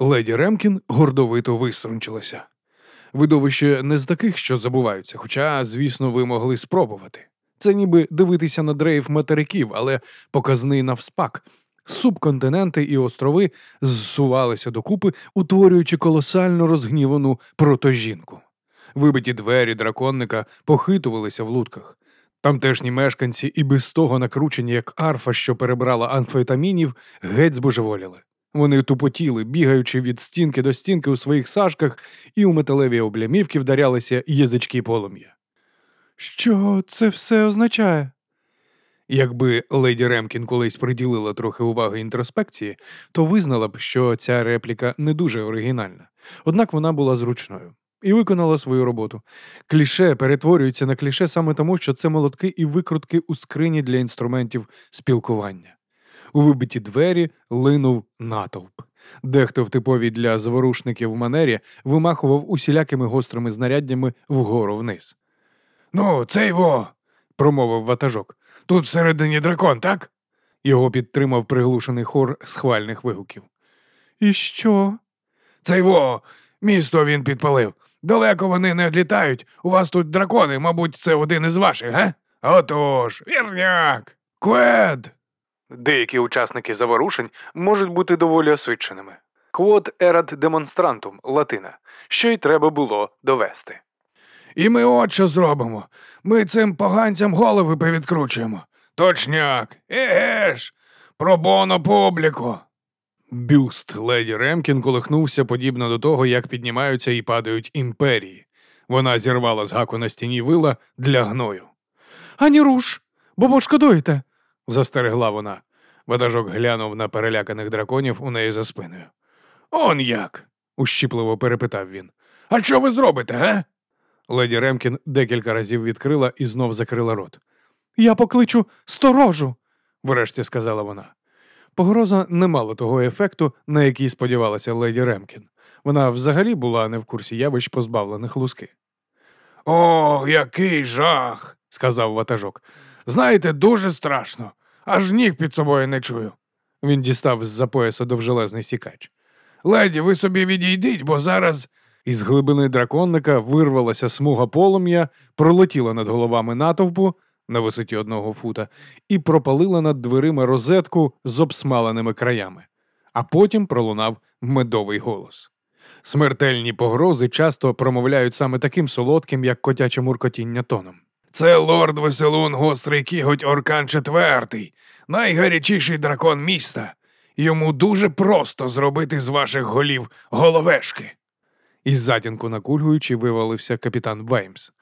Леді Ремкін гордовито виструнчилася. Видовище не з таких, що забуваються, хоча, звісно, ви могли спробувати. Це ніби дивитися на дрейф материків, але показний навспак. Субконтиненти і острови зсувалися докупи, утворюючи колосально розгнівану протожінку. Вибиті двері драконника похитувалися в лутках. Тамтешні мешканці і без того накручені, як арфа, що перебрала амфетамінів, геть збожеволіли. Вони тупотіли, бігаючи від стінки до стінки у своїх сашках, і у металеві облямівки вдарялися язички полум'я. Що це все означає? Якби леді Ремкін колись приділила трохи уваги інтроспекції, то визнала б, що ця репліка не дуже оригінальна, однак вона була зручною і виконала свою роботу. Кліше перетворюється на кліше саме тому, що це молотки і викрутки у скрині для інструментів спілкування. У вибиті двері линув натовп. Дехто в типовій для заворушників манері вимахував усілякими гострими знаряддями вгору вниз. Ну, цей во, промовив ватажок. Тут всередині дракон, так? Його підтримав приглушений хор схвальних вигуків. І що? Цей во, місто він підпалив. Далеко вони не відлітають. У вас тут дракони, мабуть, це один із ваших, га? Отож, вірняк, квед. Деякі учасники заворушень можуть бути доволі освіченими. Quod erat demonstrantum латина, що й треба було довести. І ми от що зробимо. Ми цим поганцям голови повідкручуємо. Точняк, еге ж, пробоно публіку. Бюст леді Ремкін колихнувся подібно до того, як піднімаються і падають імперії. Вона зірвала з гаку на стіні вила для гною. Ані руш, бо пошкодуєте, застерегла вона. Ватажок глянув на переляканих драконів у неї за спиною. Он як? ущіпливо перепитав він. А що ви зробите, га? Леді Ремкін декілька разів відкрила і знов закрила рот. Я покличу сторожу, врешті сказала вона. Погроза не мала того ефекту, на який сподівалася леді Ремкін. Вона взагалі була не в курсі явищ позбавлених луски. О, який жах, сказав ватажок. Знаєте, дуже страшно. Аж ніг під собою не чую. Він дістав з за пояса довжелезний сікач. Леді, ви собі відійдіть, бо зараз. Із глибини драконника вирвалася смуга полум'я, пролетіла над головами натовпу на висоті одного фута і пропалила над дверима розетку з обсмаленими краями, а потім пролунав медовий голос. Смертельні погрози часто промовляють саме таким солодким, як котяче муркотіння тоном. Це лорд Веселун гострий кіготь Оркан Четвертий, найгарячіший дракон міста. Йому дуже просто зробити з ваших голів головешки. Із затінку накульгуючи, вивалився капітан Веймс.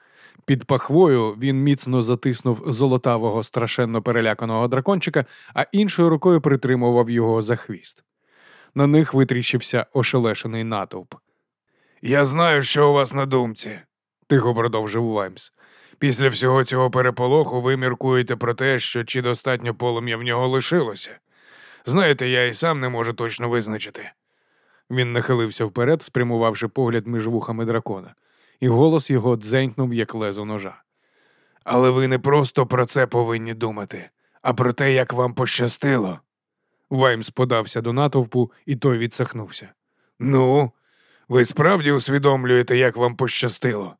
Під пахвою він міцно затиснув золотавого страшенно переляканого дракончика, а іншою рукою притримував його за хвіст. На них витріщився ошелешений натовп. Я знаю, що у вас на думці, тихо продовжив Ваймс. Після всього цього переполоху ви міркуєте про те, що чи достатньо полум'я в нього лишилося. Знаєте, я і сам не можу точно визначити. Він нахилився вперед, спрямувавши погляд між вухами дракона, і голос його дзенькнув, як лезо ножа. Але ви не просто про це повинні думати, а про те, як вам пощастило. Ваймс подався до натовпу, і той відсахнувся. Ну, ви справді усвідомлюєте, як вам пощастило?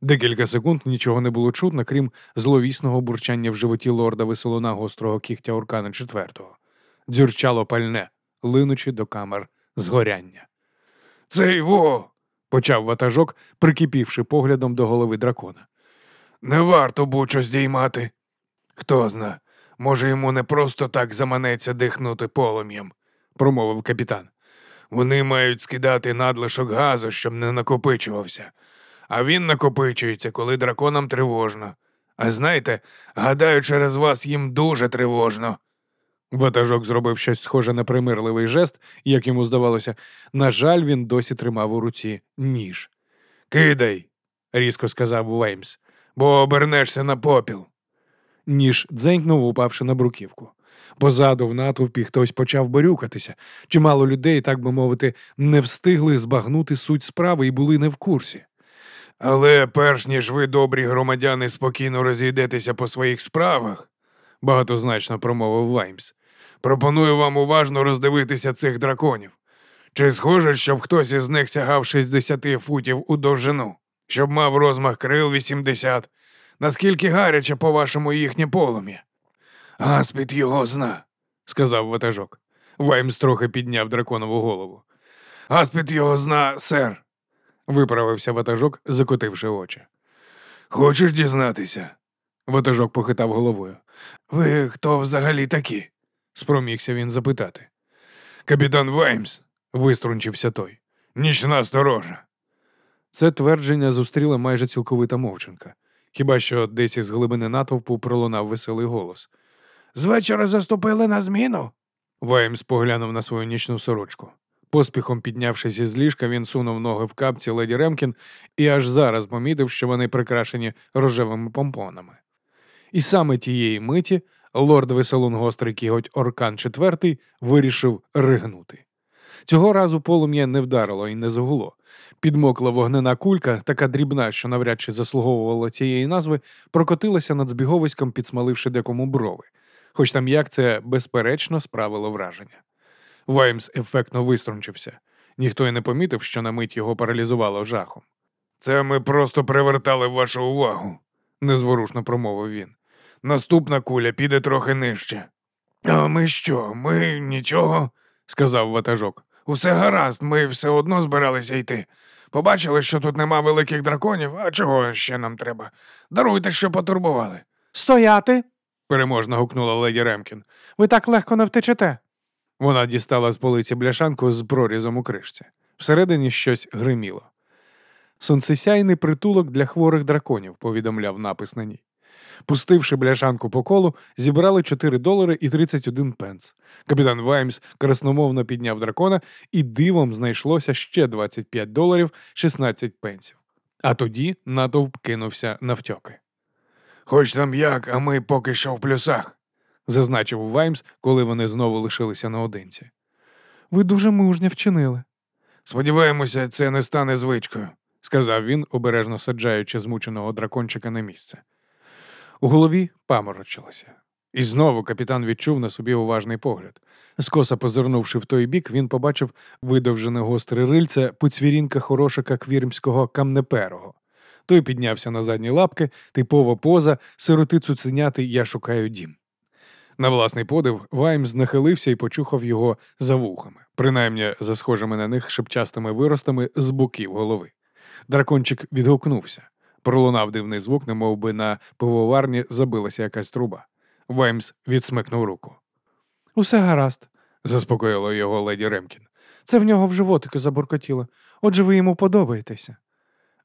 Декілька секунд нічого не було чутно, крім зловісного бурчання в животі лорда веселуна гострого кігтя Уркана четвертого. Дзюрчало пальне, линучи до камер згоряння. Цей во. почав ватажок, прикипівши поглядом до голови дракона. Не варто бучо здіймати. Хто зна, може, йому не просто так заманеться дихнути полум'ям, промовив капітан. Вони мають скидати надлишок газу, щоб не накопичувався. А він накопичується, коли драконам тривожно. А знаєте, гадаю, через вас їм дуже тривожно. Ватажок зробив щось схоже на примирливий жест, як йому здавалося. На жаль, він досі тримав у руці ніж. Кидай, різко сказав Веймс, бо обернешся на попіл. Ніж дзенькнув, упавши на бруківку. Позаду в натовпі хтось почав борюкатися. Чимало людей, так би мовити, не встигли збагнути суть справи і були не в курсі. Але перш ніж ви, добрі громадяни, спокійно розійдетеся по своїх справах, багатозначно промовив Ваймс, пропоную вам уважно роздивитися цих драконів. Чи схоже, щоб хтось із них сягав 60 футів у довжину, щоб мав розмах крил 80? Наскільки гаряче, по-вашому, їхнє полум'я? Гаспід його зна, сказав ватажок. Ваймс трохи підняв драконову голову. Гаспід його зна, сер, виправився ватажок, закотивши очі. Хочеш дізнатися? Ватажок похитав головою. Ви хто взагалі такі? спромігся він запитати. Капітан Ваймс, виструнчився той. Нічна сторожа. Це твердження зустріла майже цілковита мовчанка. Хіба що десь із глибини натовпу пролунав веселий голос. З вечора заступили на зміну. Ваймс поглянув на свою нічну сорочку. Поспіхом піднявшись із ліжка, він сунув ноги в капці леді Ремкін і аж зараз помітив, що вони прикрашені рожевими помпонами. І саме тієї миті лорд Веселун гострий кіготь Оркан IV вирішив ригнути. Цього разу полум'я не вдарило і не загуло. Підмокла вогнена кулька, така дрібна, що навряд чи заслуговувала цієї назви, прокотилася над збіговиськом, підсмаливши декому брови, хоч там як це безперечно справило враження. Ваймс ефектно виструнчився. Ніхто й не помітив, що на мить його паралізувало жахом. Це ми просто привертали вашу увагу, незворушно промовив він. Наступна куля піде трохи нижче. А ми що? Ми нічого, сказав ватажок. Усе гаразд, ми все одно збиралися йти. Побачили, що тут нема великих драконів, а чого ще нам треба? Даруйте, що потурбували. Стояти! переможно гукнула леді Ремкін. Ви так легко не втечете. Вона дістала з полиці бляшанку з прорізом у кришці. Всередині щось гриміло. Сонцесяйний притулок для хворих драконів, повідомляв напис на ній. Пустивши бляшанку по колу, зібрали 4 долари і 31 пенс. Капітан Ваймс красномовно підняв дракона, і дивом знайшлося ще 25 доларів 16 пенсів. А тоді натовп кинувся навтьоки. Хоч там як, а ми поки що в плюсах, зазначив Ваймс, коли вони знову лишилися наодинці. Ви дуже мужньо вчинили. Сподіваємося, це не стане звичкою, сказав він, обережно саджаючи змученого дракончика на місце. У голові паморочилося. І знову капітан відчув на собі уважний погляд. Скоса позирнувши в той бік, він побачив видовжене гостре рильце поцвірінка хорошика квірмського камнеперого. Той піднявся на задні лапки, типова поза, сироти цуценяти я шукаю дім. На власний подив Ваймс нахилився і почухав його за вухами, принаймні за схожими на них шепчастими виростами з боків голови. Дракончик відгукнувся. Пролунав дивний звук, немов би на пивоварні забилася якась труба. Ваймс відсмикнув руку. Усе гаразд, заспокоїла його леді Ремкін. Це в нього в животику забуркотіло. Отже, ви йому подобаєтеся.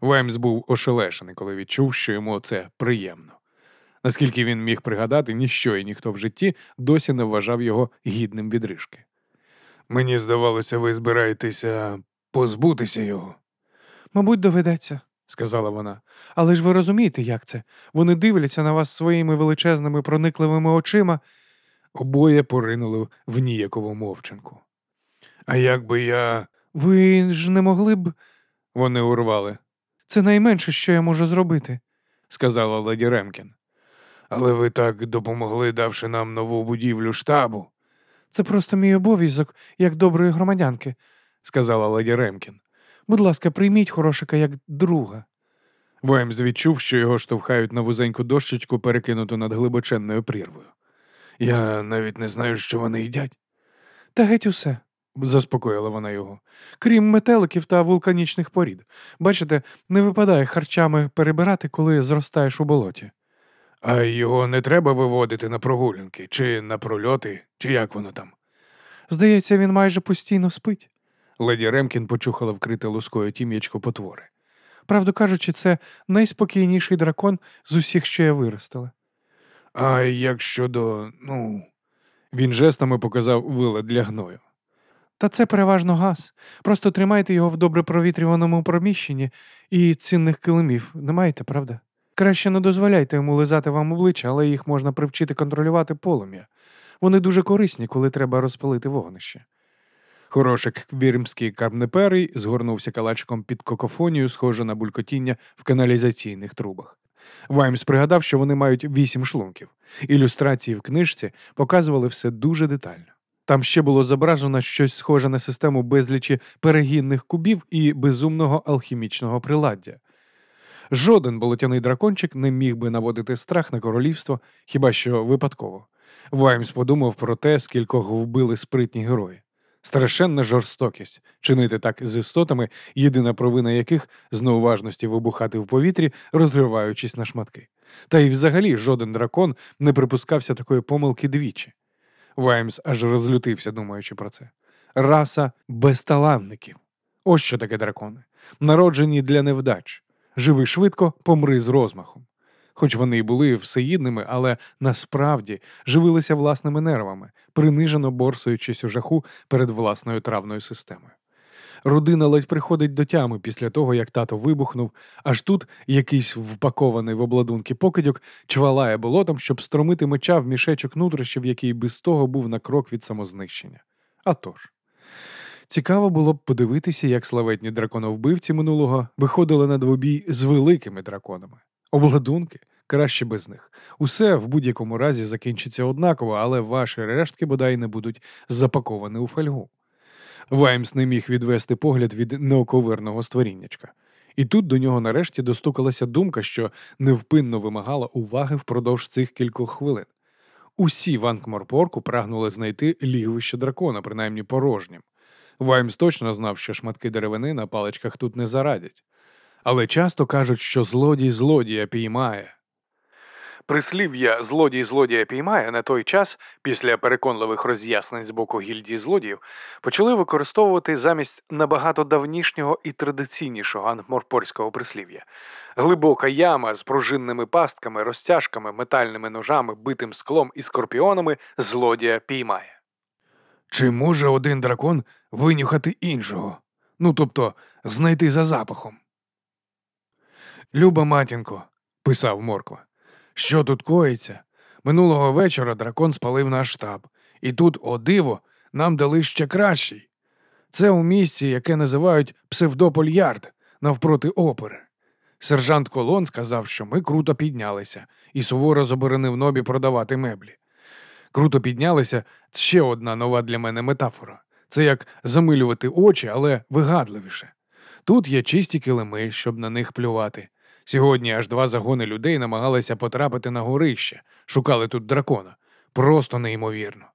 Ваймс був ошелешений, коли відчув, що йому це приємно. Наскільки він міг пригадати, ніщо і ніхто в житті досі не вважав його гідним відрижки. Мені здавалося, ви збираєтеся позбутися його. Мабуть, доведеться, сказала вона. Але ж ви розумієте, як це? Вони дивляться на вас своїми величезними проникливими очима. Обоє поринули в ніякову мовчанку. А як би я. Ви ж не могли б. Вони урвали. Це найменше, що я можу зробити, сказала леді Ремкін. Але ви так допомогли, давши нам нову будівлю штабу. Це просто мій обов'язок, як доброї громадянки, сказала леді Ремкін. Будь ласка, прийміть хорошика як друга. Ваймс відчув, що його штовхають на вузеньку дощечку, перекинуту над глибоченною прірвою. Я навіть не знаю, що вони їдять. Та геть усе, заспокоїла вона його. Крім метеликів та вулканічних порід. Бачите, не випадає харчами перебирати, коли зростаєш у болоті. А його не треба виводити на прогулянки, чи на прольоти, чи як воно там. Здається, він майже постійно спить. Леді Ремкін почухала вкрите лускою тім'ячко потвори. Правду кажучи, це найспокійніший дракон з усіх, що я виростила. А як щодо, ну, він жестами показав вилад для гною. Та це переважно газ. Просто тримайте його в добре провітрюваному приміщенні і цінних килимів не маєте, правда? Краще не дозволяйте йому лизати вам обличчя, але їх можна привчити контролювати полум'я. Вони дуже корисні, коли треба розпалити вогнище. Хорошик вірмський карбнеперий згорнувся калачиком під кокофонію, схоже на булькотіння в каналізаційних трубах. Ваймс пригадав, що вони мають вісім шлунків. Ілюстрації в книжці показували все дуже детально. Там ще було зображено щось схоже на систему безлічі перегінних кубів і безумного алхімічного приладдя. Жоден болотяний дракончик не міг би наводити страх на королівство, хіба що випадково. Ваймс подумав про те, скількох вбили спритні герої. Страшенна жорстокість чинити так з істотами, єдина провина яких з неуважності вибухати в повітрі, розриваючись на шматки. Та й взагалі жоден дракон не припускався такої помилки двічі. Ваймс аж розлютився, думаючи про це. Раса безталанників. Ось що таке дракони. Народжені для невдач. Живи швидко, помри з розмахом. Хоч вони й були всеїдними, але насправді живилися власними нервами, принижено борсуючись у жаху перед власною травною системою. Родина ледь приходить до тями після того, як тато вибухнув, аж тут якийсь впакований в обладунки покидьок чвалає болотом, щоб стромити меча в мішечок нутрощів, який без того був на крок від самознищення. А тож. Цікаво було б подивитися, як славетні драконовбивці минулого виходили на двобій з великими драконами. Обладунки краще без них. Усе в будь-якому разі закінчиться однаково, але ваші рештки бодай не будуть запаковані у фольгу. Ваймс не міг відвести погляд від неоковирного створіннячка. І тут до нього нарешті достукалася думка, що невпинно вимагала уваги впродовж цих кількох хвилин. Усі в Анкморпорку прагнули знайти лігвище дракона, принаймні порожнім. Ваймс точно знав, що шматки деревини на паличках тут не зарадять. Але часто кажуть, що злодій злодія піймає. Прислів'я злодій злодія піймає на той час, після переконливих роз'яснень з боку гільдії злодіїв, почали використовувати замість набагато давнішнього і традиційнішого антморпорського прислів'я. Глибока яма з пружинними пастками, розтяжками, метальними ножами, битим склом і скорпіонами злодія піймає. Чи може один дракон винюхати іншого? Ну тобто знайти за запахом? Люба матінко, писав Морква, що тут коїться? Минулого вечора дракон спалив наш штаб, і тут, о диво, нам дали ще кращий. Це у місці, яке називають Псевдопольярд, навпроти опери. Сержант Колон сказав, що ми круто піднялися, і суворо заборонив нобі продавати меблі. Круто піднялися ще одна нова для мене метафора. Це як замилювати очі, але вигадливіше. Тут є чисті килими, щоб на них плювати. Сьогодні аж два загони людей намагалися потрапити на горище, шукали тут дракона. Просто неймовірно.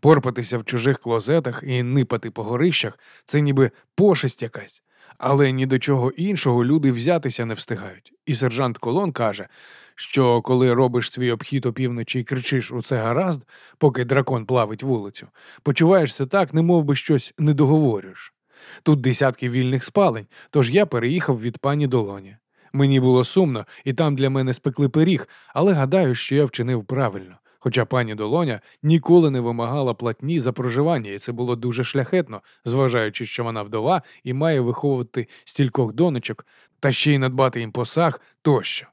Порпатися в чужих клозетах і нипати по горищах це ніби пошесть якась, але ні до чого іншого люди взятися не встигають. І сержант Колон каже, що коли робиш свій обхід опівночі і кричиш у це гаразд, поки дракон плавить вулицю, почуваєшся так, немов би щось не договорюєш. Тут десятки вільних спалень, тож я переїхав від пані Долоні. Мені було сумно, і там для мене спекли пиріг, але гадаю, що я вчинив правильно. Хоча пані Долоня ніколи не вимагала платні за проживання, і це було дуже шляхетно, зважаючи, що вона вдова і має виховувати стількох донечок та ще й надбати їм посаг тощо.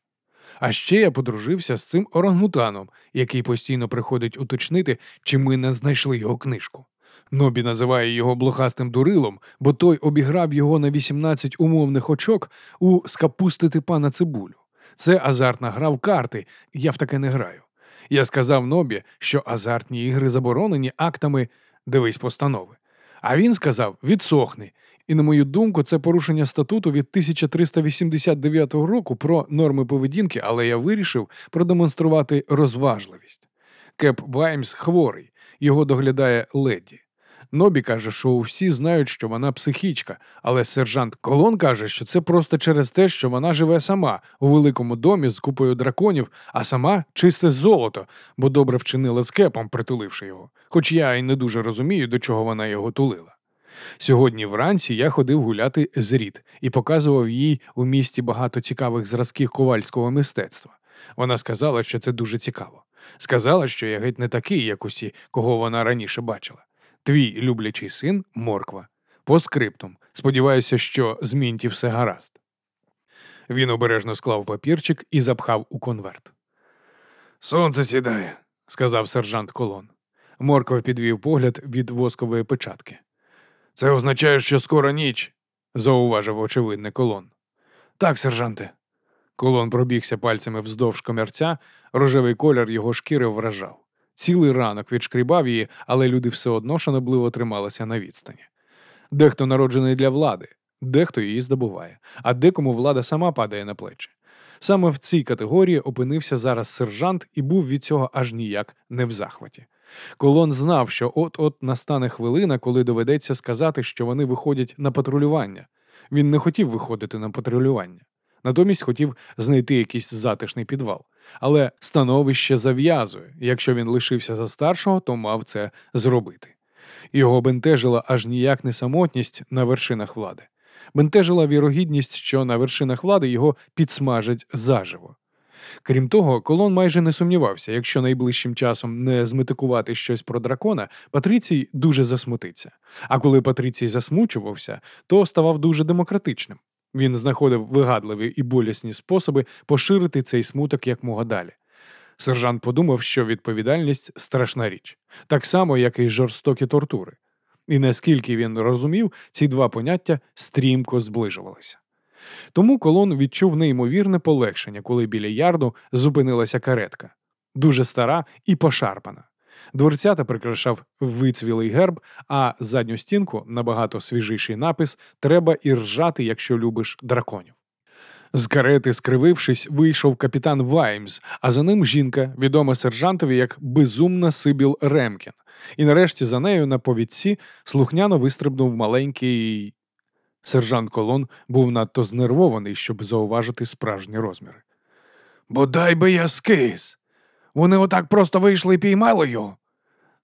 А ще я подружився з цим орангутаном, який постійно приходить уточнити, чи ми не знайшли його книжку. Нобі називає його блохастим дурилом, бо той обіграв його на 18 умовних очок у скапустити пана цибулю. Це азартна гра в карти, я в таке не граю. Я сказав Нобі, що азартні ігри заборонені актами дивись постанови. А він сказав відсохни. І, на мою думку, це порушення статуту від 1389 року про норми поведінки, але я вирішив продемонструвати розважливість. Кеп Ваймс хворий, його доглядає леді. Нобі каже, що всі знають, що вона психічка, але сержант Колон каже, що це просто через те, що вона живе сама у великому домі з купою драконів, а сама чисте золото, бо добре вчинила з кепом, притуливши його. Хоч я й не дуже розумію, до чого вона його тулила. Сьогодні вранці я ходив гуляти з Рід і показував їй у місті багато цікавих зразків ковальського мистецтва. Вона сказала, що це дуже цікаво. Сказала, що я геть не такий, як усі, кого вона раніше бачила. Твій люблячий син морква. По скриптум. Сподіваюся, що з Мінті все гаразд. Він обережно склав папірчик і запхав у конверт. Сонце сідає, сказав сержант Колон. Морква підвів погляд від воскової печатки. Це означає, що скоро ніч, зауважив очевидний колон. Так, сержанте. Колон пробігся пальцями вздовж комірця, рожевий колір його шкіри вражав. Цілий ранок відшкрібав її, але люди все одно шанобливо трималися на відстані. Дехто народжений для влади, дехто її здобуває, а декому влада сама падає на плечі. Саме в цій категорії опинився зараз сержант і був від цього аж ніяк не в захваті. Колон знав, що от-от настане хвилина, коли доведеться сказати, що вони виходять на патрулювання. Він не хотів виходити на патрулювання. Натомість хотів знайти якийсь затишний підвал. Але становище зав'язує. Якщо він лишився за старшого, то мав це зробити. Його бентежила аж ніяк не самотність на вершинах влади. Бентежила вірогідність, що на вершинах влади його підсмажать заживо. Крім того, колон майже не сумнівався, якщо найближчим часом не зметикувати щось про дракона, Патріцій дуже засмутиться. А коли Патріцій засмучувався, то ставав дуже демократичним. Він знаходив вигадливі і болісні способи поширити цей смуток якмога далі. Сержант подумав, що відповідальність страшна річ, так само, як і жорстокі тортури. І наскільки він розумів, ці два поняття стрімко зближувалися. Тому колон відчув неймовірне полегшення, коли біля ярду зупинилася каретка, дуже стара і пошарпана. Дворцята прикрашав вицвілий герб, а задню стінку набагато свіжіший напис Треба і ржати, якщо любиш драконів. З карети, скривившись, вийшов капітан Ваймс, а за ним жінка, відома сержантові як безумна Сибіл Ремкін. І нарешті за нею на повідці слухняно вистрибнув маленький. Сержант Колон був надто знервований, щоб зауважити справжні розміри. Бодай би я скис. Вони отак просто вийшли і піймали його.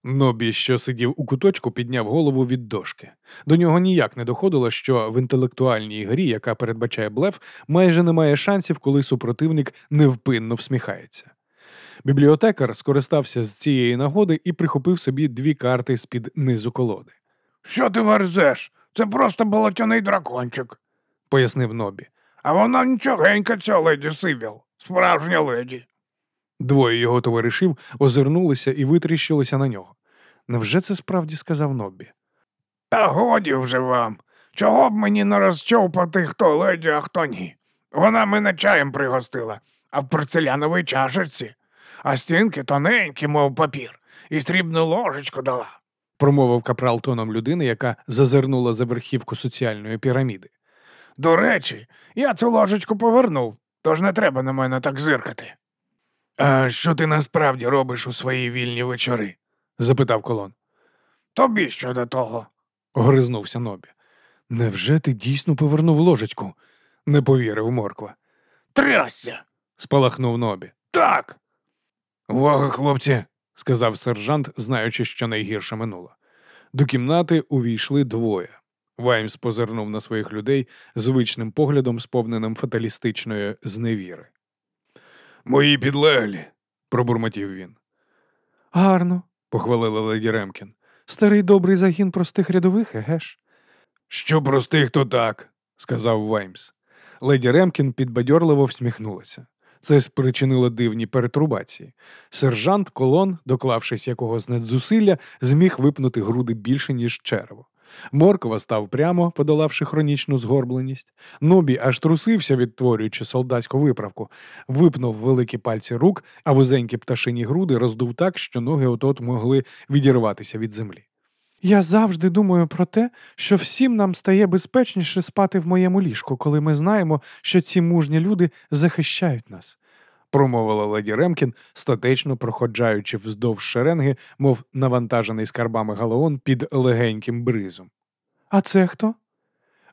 Нобі, що сидів у куточку, підняв голову від дошки. До нього ніяк не доходило, що в інтелектуальній грі, яка передбачає блеф, майже немає шансів, коли супротивник невпинно всміхається. Бібліотекар скористався з цієї нагоди і прихопив собі дві карти з-під низу колоди. Що ти верзеш? Це просто болотяний дракончик. Пояснив Нобі. А вона нічогенька, ця леді Сивіл, справжня леді. Двоє його товаришів озирнулися і витріщилися на нього. Невже це справді сказав Нобі? Та годі вже вам. Чого б мені не розчовпати, хто леді, а хто ні. Вона мене чаєм пригостила, а в порцеляновій чашечці, а стінки тоненькі, мов папір, і срібну ложечку дала. промовив капрал тоном людини, яка зазирнула за верхівку соціальної піраміди. До речі, я цю ложечку повернув, тож не треба на мене так зиркати. А що ти насправді робиш у свої вільні вечори? запитав колон. Тобі що до того? Огризнувся Нобі. Невже ти дійсно повернув ложечку? не повірив Морква. Трясся. Спалахнув Нобі. Так. Увага, хлопці, сказав сержант, знаючи, що найгірше минуло. До кімнати увійшли двоє. Ваймс позирнув на своїх людей звичним поглядом, сповненим фаталістичної зневіри. Мої підлеглі, пробурмотів він. Гарно. похвалила леді Ремкін. Старий добрий загін простих рядових, егеш? Що простих, то так, сказав Ваймс. Леді Ремкін підбадьорливо всміхнулася. Це спричинило дивні перетурбації. Сержант Колон, доклавшись якогось надзусилля, зміг випнути груди більше, ніж черево. Моркова став прямо, подолавши хронічну згорбленість. Нобі аж трусився, відтворюючи солдатську виправку, випнув великі пальці рук, а вузенькі пташині груди роздув так, що ноги отот могли відірватися від землі. Я завжди думаю про те, що всім нам стає безпечніше спати в моєму ліжку, коли ми знаємо, що ці мужні люди захищають нас. Промовила леді Ремкін, статечно проходжаючи вздовж шеренги, мов навантажений скарбами галеон під легеньким бризом. А це хто?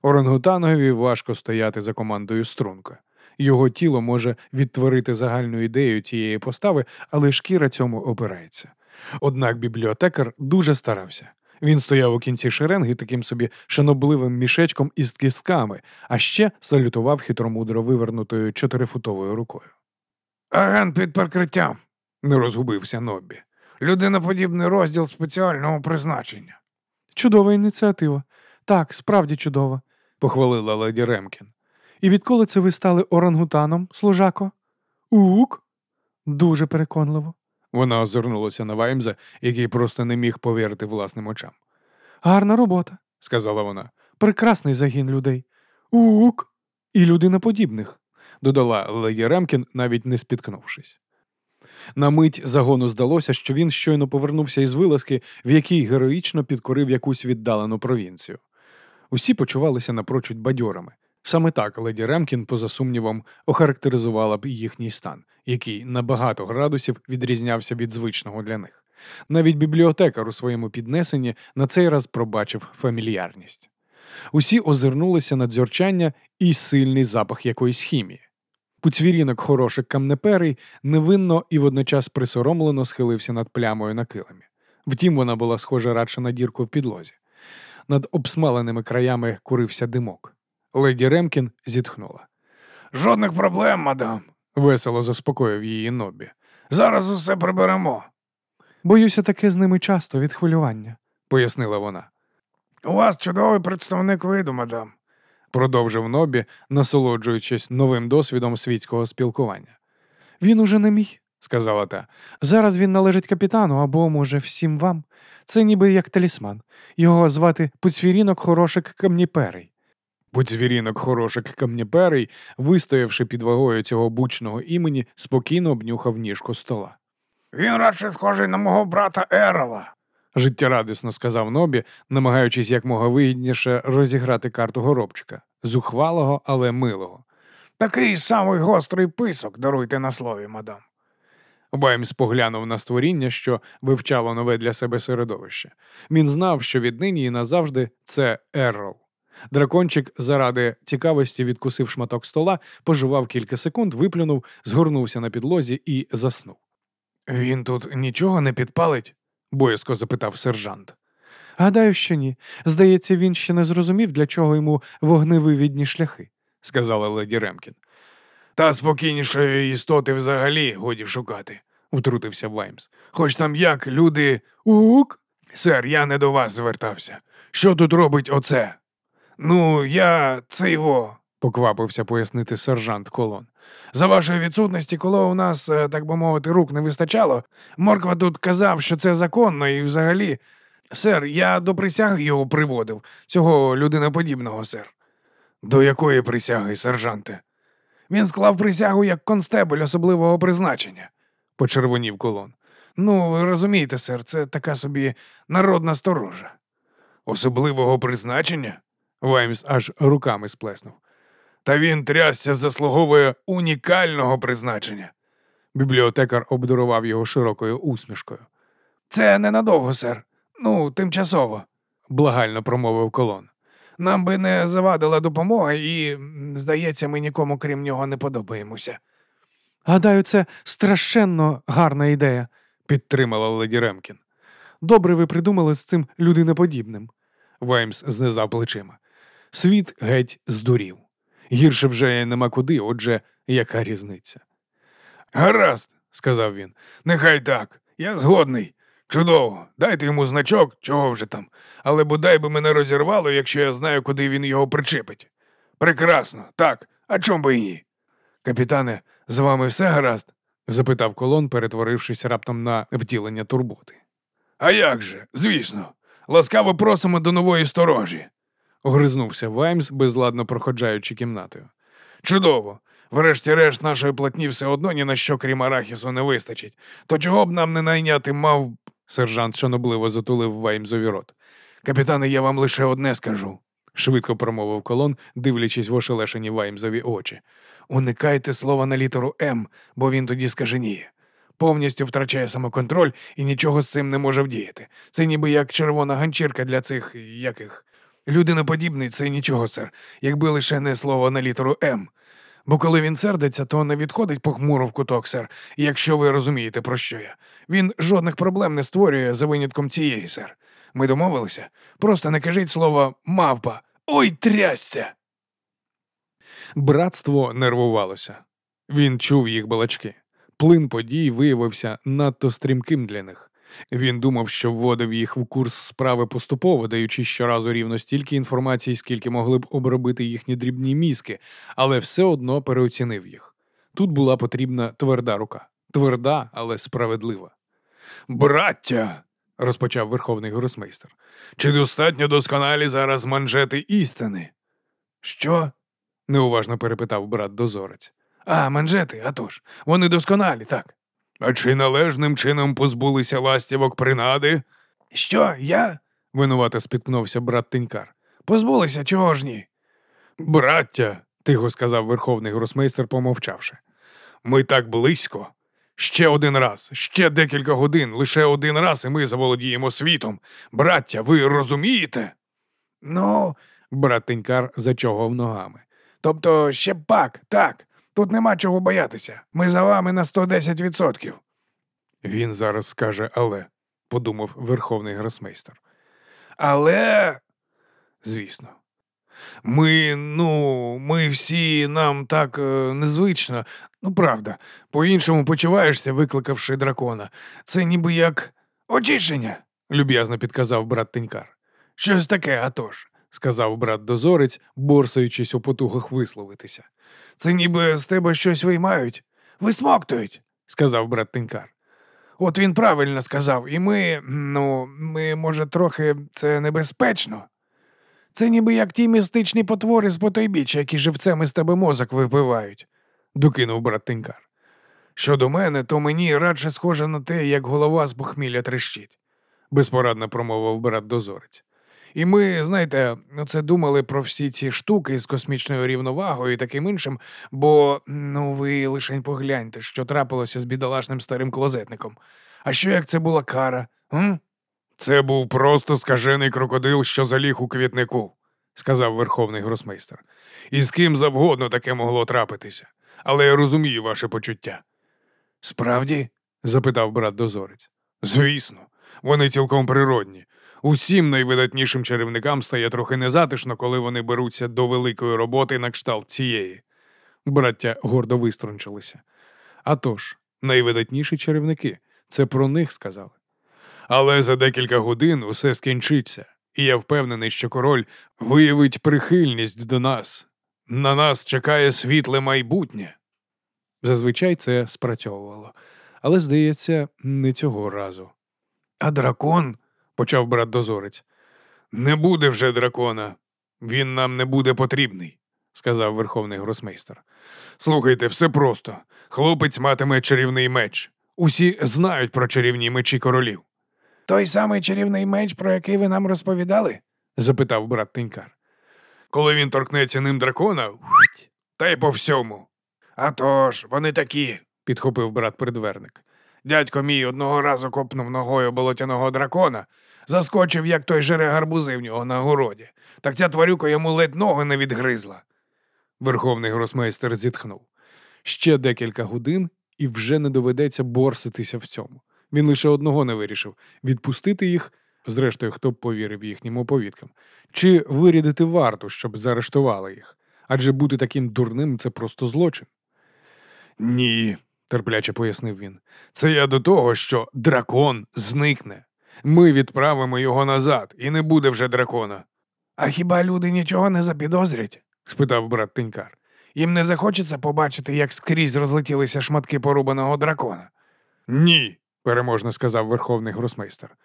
Орангутанові важко стояти за командою струнка. Його тіло може відтворити загальну ідею цієї постави, але шкіра цьому опирається. Однак бібліотекар дуже старався. Він стояв у кінці шеренги таким собі шанобливим мішечком із кістками, а ще салютував хитромудро вивернутою чотирифутовою рукою. Агент під прикриттям. Не розгубився Ноббі. Людиноподібний розділ спеціального призначення. Чудова ініціатива. Так, справді чудова. похвалила леді Ремкін. І відколи це ви стали орангутаном, служако? Ук? Дуже переконливо. Вона озирнулася на Ваймза, який просто не міг повірити власним очам. Гарна робота, Сказала вона. прекрасний загін людей. Ук. І людиноподібних. Додала леді Ремкін, навіть не спіткнувшись. На мить загону здалося, що він щойно повернувся із вилазки, в якій героїчно підкорив якусь віддалену провінцію. Усі почувалися напрочуд бадьорами. Саме так леді Ремкін, поза сумнівом, охарактеризувала б їхній стан, який на багато градусів відрізнявся від звичного для них. Навіть бібліотекар у своєму піднесенні на цей раз пробачив фамільярність. Усі озирнулися на дзьорчання і сильний запах якоїсь хімії. Пуцвірінок хорошик камнеперий невинно і водночас присоромлено схилився над плямою на килимі. Втім, вона була схожа радше на дірку в підлозі. Над обсмаленими краями курився димок. Леді Ремкін зітхнула. Жодних проблем, мадам. Весело заспокоїв її Нобі. Зараз усе приберемо. Боюся, таке з ними часто від хвилювання. пояснила вона. У вас чудовий представник виду, мадам. Продовжив Нобі, насолоджуючись новим досвідом світського спілкування. Він уже не мій. Сказала та. Зараз він належить капітану або, може, всім вам. Це ніби як талісман. Його звати Пуцвірінок Хорошик Камніперий. Будь-звірінок хорошик камніперий, вистоявши під вагою цього бучного імені, спокійно обнюхав ніжку стола. Він радше схожий на мого брата Ерола. Життєрадісно сказав Нобі, намагаючись якмога вигідніше розіграти карту горобчика, зухвалого, але милого. Такий самий гострий писок, даруйте на слові, мадам. Баймс поглянув на створіння, що вивчало нове для себе середовище. Він знав, що віднині і назавжди це Еррол. Дракончик, заради цікавості, відкусив шматок стола, пожував кілька секунд, виплюнув, згорнувся на підлозі і заснув. Він тут нічого не підпалить? Боязко запитав сержант. Гадаю, що ні. Здається, він ще не зрозумів, для чого йому вогневивідні шляхи. сказала леді Ремкін. Та спокійнішої істоти взагалі годі шукати, втрутився Ваймс. Хоч там як люди. Ук? Сер, я не до вас звертався. Що тут робить оце? Ну, я це його. Поквапився пояснити сержант Колон. За вашої відсутності, коли у нас, е, так би мовити, рук не вистачало, Морква тут казав, що це законно, і взагалі. Сер, я до присяги його приводив, цього людиноподібного, сер. До якої присяги, сержанте? Він склав присягу як констебель особливого призначення, почервонів колон. Ну, ви розумієте, сер, це така собі народна сторожа. Особливого призначення? Ваймс аж руками сплеснув. Та він трясся заслуговує унікального призначення. Бібліотекар обдарував його широкою усмішкою. Це ненадовго, сер. Ну, тимчасово, благально промовив колон. Нам би не завадила допомога, і, здається, ми нікому крім нього не подобаємося. Гадаю, це страшенно гарна ідея. підтримала леді Ремкін. Добре ви придумали з цим людиноподібним. Ваймс знизав плечима. Світ геть здурів. Гірше вже нема куди, отже, яка різниця? Гаразд, сказав він. Нехай так. Я згодний. Чудово. Дайте йому значок, чого вже там. Але бодай би мене розірвало, якщо я знаю, куди він його причепить. Прекрасно, так. А чом би і ні? Капітане, з вами все гаразд? запитав колон, перетворившись раптом на втілення турботи. А як же, звісно. Ласкаво просимо до нової сторожі. Огризнувся Ваймс, безладно проходжаючи кімнатою. Чудово. Врешті-решт нашої платні все одно ні на що, крім арахісу, не вистачить. То чого б нам не найняти мав. Сержант шанобливо затулив Ваймзові рот. Капітане, я вам лише одне скажу. Швидко промовив колон, дивлячись в ошелешені Ваймзові очі. Уникайте слова на літеру М, бо він тоді скаженіє. Повністю втрачає самоконтроль і нічого з цим не може вдіяти. Це ніби як червона ганчірка для цих яких. Людиноподібний це нічого, сер, якби лише не слово на літеру М. Бо коли він сердиться, то не відходить похмуро в куток, сер, якщо ви розумієте, про що я. Він жодних проблем не створює за винятком цієї, сер. Ми домовилися? Просто не кажіть слово мавпа. Ой, трясся! Братство нервувалося. Він чув їх балачки. Плин подій виявився надто стрімким для них. Він думав, що вводив їх в курс справи поступово, даючи щоразу рівно стільки інформації, скільки могли б обробити їхні дрібні мізки, але все одно переоцінив їх. Тут була потрібна тверда рука. Тверда, але справедлива. Браття, розпочав верховний гросмейстер. чи достатньо досконалі зараз манжети істини? Що? неуважно перепитав брат дозорець. А, манжети, а тож. Вони досконалі, так. А чи належним чином позбулися ластівок принади? Що, я? винувато спіткнувся брат Тинькар. Позбулися, чого ж ні? Браття, тихо сказав верховний гросмейстер, помовчавши. Ми так близько. Ще один раз, ще декілька годин, лише один раз, і ми заволодіємо світом. Браття, ви розумієте? Ну, Брат Тинькар зачогав ногами. тобто ще пак, так. Тут нема чого боятися. Ми за вами на 110%. Він зараз скаже але, подумав верховний гросмейстер. Але Звісно. Ми, ну, ми всі нам так е, незвично. Ну, правда, по-іншому почуваєшся, викликавши дракона. Це ніби як очищення. люб'язно підказав брат Тинькар. Щось таке, а тож. сказав брат дозорець, борсаючись у потугах висловитися. Це ніби з тебе щось виймають, висмоктують. сказав брат Тинькар. От він правильно сказав, і ми, ну, ми, може, трохи це небезпечно. Це ніби як ті містичні потвори з потойбіччя, які живцем із тебе мозок випивають. докинув брат Тинькар. Щодо мене, то мені радше схоже на те, як голова з похмілля трещить. безпорадно промовив брат дозорець. І ми, знаєте, оце думали про всі ці штуки з космічною рівновагою і таким іншим, бо ну ви лишень погляньте, що трапилося з бідолашним старим клозетником. А що як це була кара? М? Це був просто скажений крокодил, що заліг у квітнику, сказав верховний гросмейстер. І з ким завгодно таке могло трапитися. Але я розумію ваше почуття. Справді? запитав брат дозорець. Звісно, вони цілком природні. Усім найвидатнішим чарівникам стає трохи незатишно, коли вони беруться до великої роботи на кшталт цієї. Браття гордо виструнчилися. А тож, найвидатніші чарівники, це про них сказали. Але за декілька годин усе скінчиться, і я впевнений, що король виявить прихильність до нас. На нас чекає світле майбутнє. Зазвичай це спрацьовувало, але, здається, не цього разу. А дракон? Почав брат дозорець. Не буде вже дракона. Він нам не буде потрібний, сказав верховний гросмейстер. Слухайте, все просто. Хлопець матиме чарівний меч. Усі знають про чарівні мечі королів, Той самий чарівний меч, про який ви нам розповідали? запитав брат Тинькар. Коли він торкнеться ним дракона, та й по всьому, А тож, вони такі. підхопив брат придверник. Дядько мій одного разу копнув ногою болотяного дракона, заскочив, як той жере гарбузи в нього на городі. Так ця тварюка йому ледь ноги не відгризла. Верховний гросмейстер зітхнув. Ще декілька годин і вже не доведеться борситися в цьому. Він лише одного не вирішив відпустити їх, зрештою, хто б повірив їхнім оповідкам, чи вирядити варту, щоб заарештували їх. Адже бути таким дурним це просто злочин. Ні, терпляче пояснив він. Це я до того, що дракон зникне. Ми відправимо його назад, і не буде вже дракона, А хіба люди нічого не запідозрять? спитав брат Тинькар. Їм не захочеться побачити, як скрізь розлетілися шматки порубаного дракона. Ні, переможно сказав верховний гросмейстер.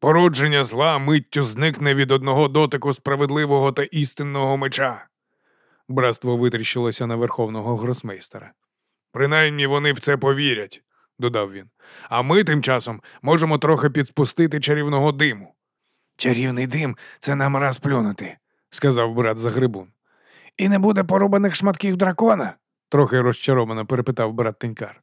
Породження зла миттю зникне від одного дотику справедливого та істинного меча. Братство витріщилося на верховного гросмейстера. Принаймні вони в це повірять, додав він. А ми тим часом можемо трохи підспустити чарівного диму, Чарівний дим це нам раз плюнути. сказав брат Загребун. І не буде порубаних шматків дракона. Трохи розчаровано перепитав брат Тенькар.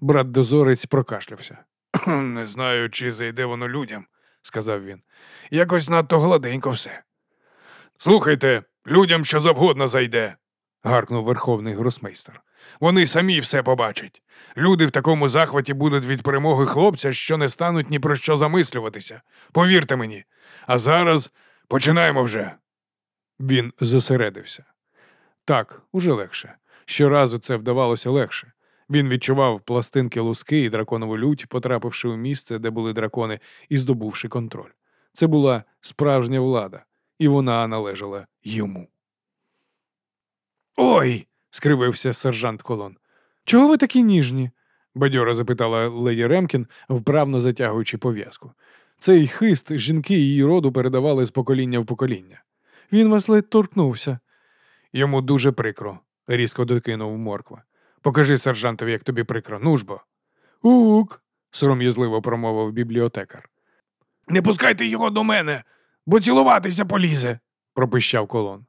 Брат дозорець прокашлявся. Не знаю, чи зайде воно людям, сказав він. Якось надто гладенько все. Слухайте, людям що завгодно зайде, гаркнув верховний гросмейстер. Вони самі все побачать. Люди в такому захваті будуть від перемоги хлопця, що не стануть ні про що замислюватися. Повірте мені. А зараз починаємо вже. Він зосередився. Так, уже легше. Щоразу це вдавалося легше. Він відчував пластинки луски і драконову лють, потрапивши у місце, де були дракони, і здобувши контроль. Це була справжня влада, і вона належала йому. Ой. Скривився сержант Колон. Чого ви такі ніжні? бадьоро запитала леді Ремкін, вправно затягуючи пов'язку. Цей хист жінки її роду передавали з покоління в покоління. Він вас ледь торкнувся. Йому дуже прикро, різко докинув морква. Покажи сержантові, як тобі прикро. Ну ж бо. Ук. сором'язливо промовив бібліотекар. Не пускайте його до мене, бо цілуватися полізе. пропищав колон.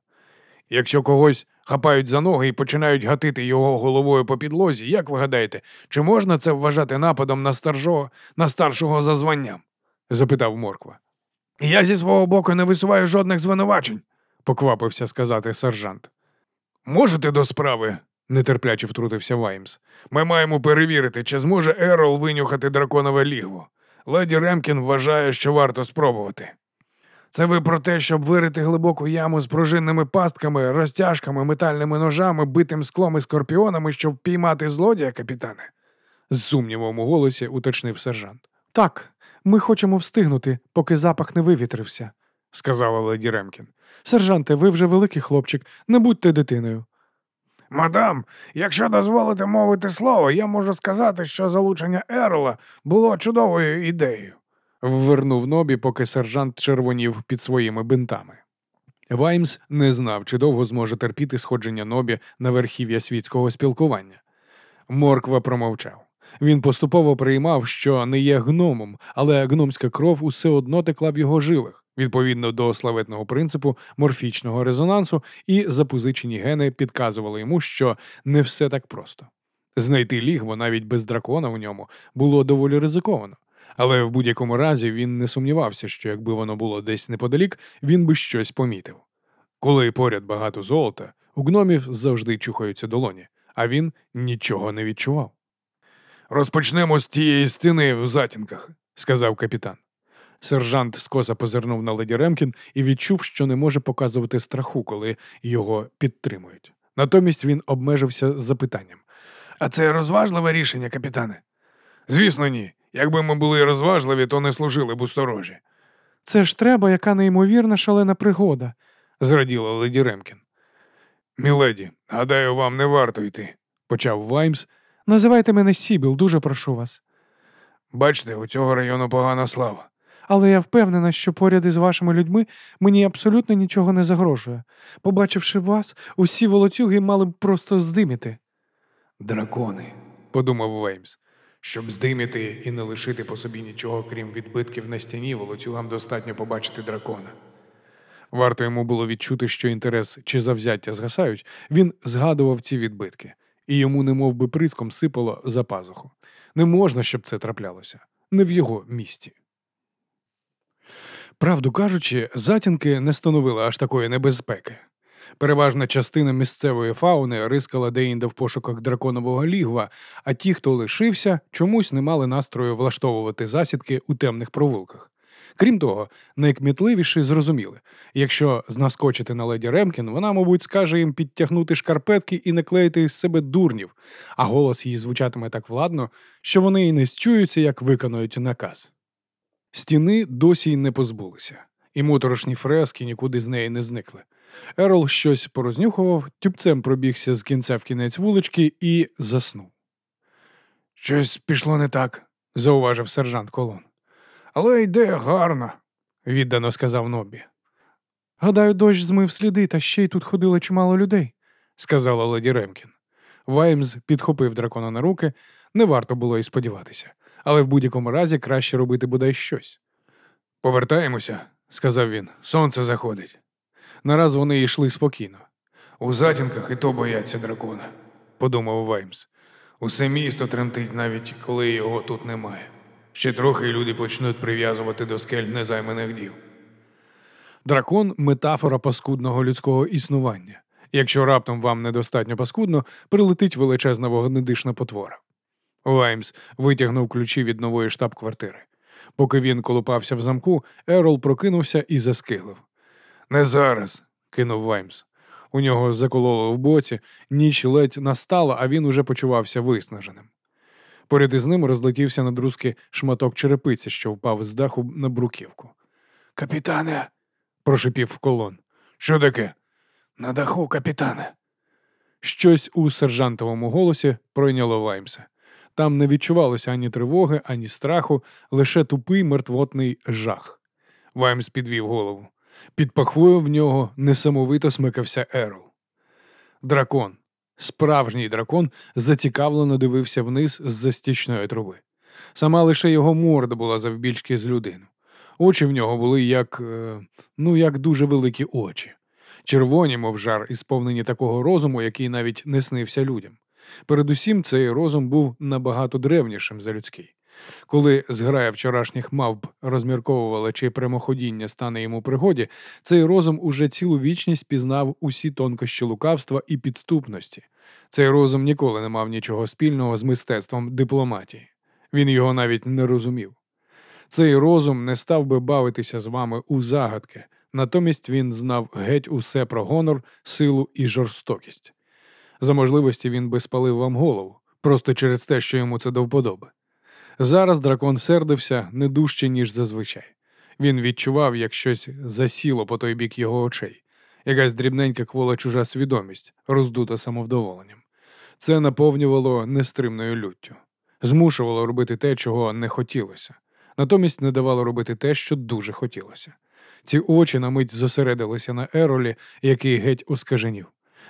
Якщо когось хапають за ноги і починають гатити його головою по підлозі, як ви гадаєте, чи можна це вважати нападом на старшого, на старшого за званням? запитав Морква. Я зі свого боку не висуваю жодних звинувачень. поквапився сказати сержант. Можете до справи? нетерпляче втрутився Ваймс. Ми маємо перевірити, чи зможе Ерол винюхати драконове лігво. Леді Ремкін вважає, що варто спробувати. Це ви про те, щоб вирити глибоку яму з пружинними пастками, розтяжками, метальними ножами, битим склом і скорпіонами, щоб піймати злодія, капітане? з сумнівом у голосі уточнив сержант. Так, ми хочемо встигнути, поки запах не вивітрився. сказала леді Ремкін. Сержанте, ви вже великий хлопчик, не будьте дитиною. Мадам, якщо дозволите мовити слово, я можу сказати, що залучення Ерла було чудовою ідеєю. Ввернув нобі, поки сержант червонів під своїми бинтами. Ваймс не знав, чи довго зможе терпіти сходження нобі на верхів'я світського спілкування. Морква промовчав. Він поступово приймав, що не є гномом, але гномська кров усе одно текла в його жилах, відповідно до славетного принципу морфічного резонансу, і запозичені гени підказували йому, що не все так просто. Знайти лігво навіть без дракона в ньому було доволі ризиковано. Але в будь-якому разі він не сумнівався, що якби воно було десь неподалік, він би щось помітив. Коли поряд багато золота, у гномів завжди чухаються долоні, а він нічого не відчував. Розпочнемо з тієї стіни в затінках, сказав капітан. Сержант скоса позирнув на леді Ремкін і відчув, що не може показувати страху, коли його підтримують. Натомість він обмежився запитанням. А це розважливе рішення, капітане? Звісно, ні. Якби ми були розважливі, то не служили б у сторожі. Це ж треба, яка неймовірна шалена пригода. зраділа леді Ремкін. Міледі, гадаю, вам не варто йти, почав Ваймс. Називайте мене Сібіл, дуже прошу вас. Бачите, у цього району погана слава. Але я впевнена, що поряд із вашими людьми мені абсолютно нічого не загрожує. Побачивши вас, усі волоцюги мали б просто здиміти. Дракони, подумав Веймс. Щоб здиміти і не лишити по собі нічого, крім відбитків на стіні, волоцюгам достатньо побачити дракона. Варто йому було відчути, що інтерес чи завзяття згасають, він згадував ці відбитки, і йому немов би приском сипало за пазуху. Не можна, щоб це траплялося, не в його місті. Правду кажучи, затінки не становили аж такої небезпеки. Переважна частина місцевої фауни рискала деінде в пошуках драконового лігва, а ті, хто лишився, чомусь не мали настрою влаштовувати засідки у темних провулках. Крім того, найкмітливіші зрозуміли, якщо наскочити на леді Ремкін, вона, мабуть, скаже їм підтягнути шкарпетки і не клеїти з себе дурнів, а голос її звучатиме так владно, що вони і не счуються, як виконують наказ. Стіни досі й не позбулися, і моторошні фрески нікуди з неї не зникли. Ерол щось порознюхував, тюбцем пробігся з кінця в кінець вулички і заснув. Щось пішло не так, Зауважив сержант Колон. але йде гарно. Віддано сказав Нобі. Гадаю, дощ змив сліди, та ще й тут ходило чимало людей. сказала леді Ремкін. Ваймс підхопив дракона на руки, не варто було й сподіватися, але в будь-якому разі краще робити бодай щось. Повертаємося, сказав він. Сонце заходить. Нараз вони йшли спокійно. У затінках і то бояться дракона, подумав Ваймс. Усе місто тремтить, навіть коли його тут немає. Ще трохи і люди почнуть прив'язувати до скель незайманих дів. Дракон метафора паскудного людського існування. Якщо раптом вам недостатньо паскудно, прилетить величезна вогнедишна потвора. Ваймс витягнув ключі від нової штаб-квартири. Поки він колупався в замку, Ерол прокинувся і заскиглив. Не зараз, кинув Ваймс. У нього закололо в боці, ніч ледь настала, а він уже почувався виснаженим. Поряд із ним розлетівся на друзки шматок черепиці, що впав з даху на бруківку. Капітане, Прошипів колон. Що таке? на даху, капітане. Щось у сержантовому голосі пройняло Ваймса. Там не відчувалося ані тривоги, ані страху, лише тупий мертвотний жах. Ваймс підвів голову. Під пахвою в нього несамовито смикався Ерол. Дракон, справжній дракон, зацікавлено дивився вниз з застічної труби. Сама лише його морда була завбільшки з людину. Очі в нього були як, е, ну, як дуже великі очі. Червоні, мов жар, і сповнені такого розуму, який навіть не снився людям. Передусім, цей розум був набагато древнішим за людський. Коли зграя вчорашніх мавп розмірковувала, чи прямоходіння стане йому пригоді, цей розум уже цілу вічність пізнав усі тонкощі лукавства і підступності. Цей розум ніколи не мав нічого спільного з мистецтвом дипломатії. Він його навіть не розумів. Цей розум не став би бавитися з вами у загадки, натомість він знав геть усе про гонор, силу і жорстокість. За можливості він би спалив вам голову, просто через те, що йому це до вподоби. Зараз дракон сердився не дужче, ніж зазвичай. Він відчував, як щось засіло по той бік його очей, якась дрібненька квола чужа свідомість, роздута самовдоволенням. Це наповнювало нестримною люттю, змушувало робити те, чого не хотілося, натомість не давало робити те, що дуже хотілося. Ці очі на мить зосередилися на Еролі, який геть оскаженів.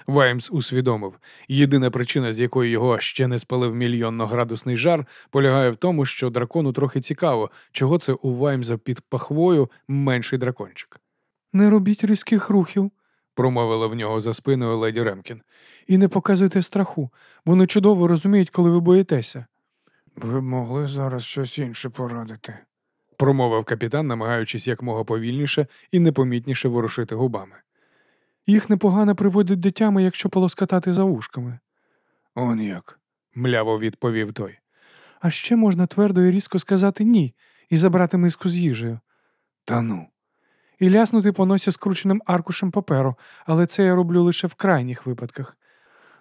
Ваймс усвідомив, єдина причина, з якої його ще не спалив мільйонно-градусний жар, полягає в тому, що дракону трохи цікаво, чого це у Ваймза під пахвою менший дракончик. Не робіть різких рухів Промовила в нього за спиною леді Ремкін. і не показуйте страху. Вони чудово розуміють, коли ви боїтеся. Ви б могли зараз щось інше порадити. Промовив капітан, намагаючись якмога повільніше і непомітніше ворушити губами. Їх непогано приводять до тями, якщо полоскатати за вушками. Он як, мляво відповів той. А ще можна твердо і різко сказати ні і забрати миску з їжею. Та ну. І ляснути по носі скрученим аркушем паперу, але це я роблю лише в крайніх випадках.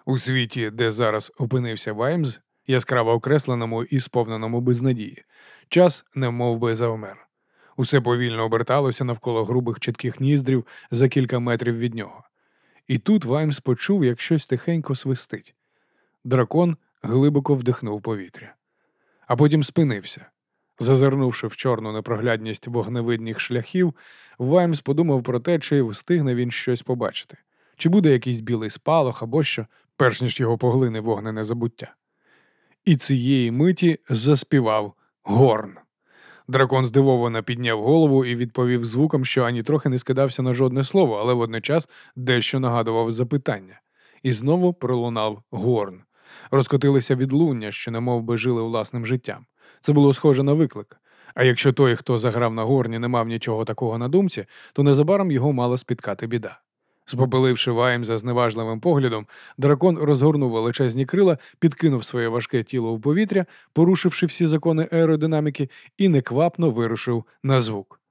У світі, де зараз опинився Ваймс, яскраво окресленому і сповненому безнадії, час не мов би завмер. Усе повільно оберталося навколо грубих чітких ніздрів за кілька метрів від нього. І тут Ваймс почув, як щось тихенько свистить. Дракон глибоко вдихнув повітря, а потім спинився. Зазирнувши в чорну непроглядність вогневидних шляхів, Ваймс подумав про те, чи встигне він щось побачити, чи буде якийсь білий спалах або що, перш ніж його поглине вогнене забуття. І цієї миті заспівав горн. Дракон здивовано підняв голову і відповів звуком, що ані трохи не скидався на жодне слово, але водночас дещо нагадував запитання. І знову пролунав горн. Розкотилися відлуння, що немов би жили власним життям. Це було схоже на виклик. А якщо той, хто заграв на горні, не мав нічого такого на думці, то незабаром його мала спіткати біда. Спопиливши Вайм за зневажливим поглядом, дракон розгорнув величезні крила, підкинув своє важке тіло в повітря, порушивши всі закони аеродинаміки, і неквапно вирушив на звук.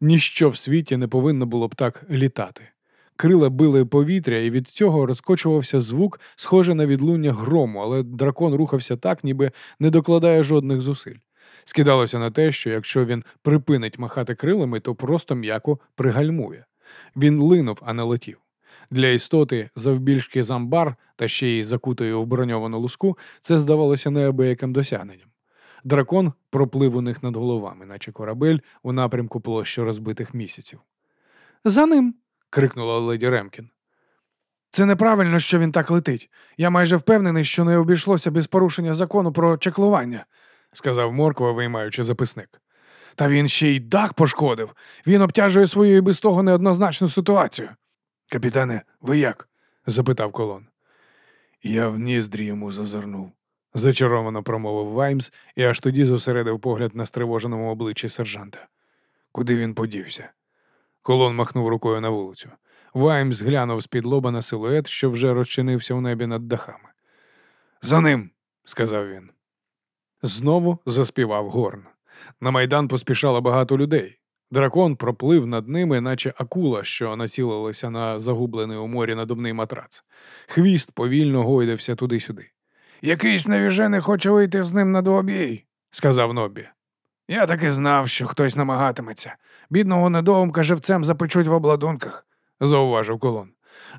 Ніщо в світі не повинно було б так літати. Крила били повітря, і від цього розкочувався звук, схожий на відлуння грому, але дракон рухався так, ніби не докладає жодних зусиль. Скидалося на те, що якщо він припинить махати крилами, то просто м'яко пригальмує. Він линув, а не летів. Для істоти завбільшки замбар та ще й закутою в броньовану луску це здавалося неабияким досягненням. Дракон проплив у них над головами, наче корабель у напрямку площі розбитих місяців. За ним. крикнула леді Ремкін. Це неправильно, що він так летить. Я майже впевнений, що не обійшлося без порушення закону про чеклування. сказав Морква, виймаючи записник. Та він ще й дах пошкодив. Він обтяжує свою і без того неоднозначну ситуацію. Капітане, ви як? запитав колон. Я в ніздрі йому зазирнув, зачаровано промовив Ваймс і аж тоді зосередив погляд на стривоженому обличчі сержанта. Куди він подівся? Колон махнув рукою на вулицю. Ваймс глянув з-під лоба на силует, що вже розчинився у небі над дахами. За ним, сказав він. Знову заспівав горн. На майдан поспішало багато людей. Дракон проплив над ними, наче акула, що націлилася на загублений у морі надувний матрац. Хвіст повільно гойдався туди-сюди. Якийсь навіжений хоче вийти з ним на двобій, Сказав Нобі. Я таки знав, що хтось намагатиметься. Бідного недоумка живцем запечуть в обладунках. зауважив колон.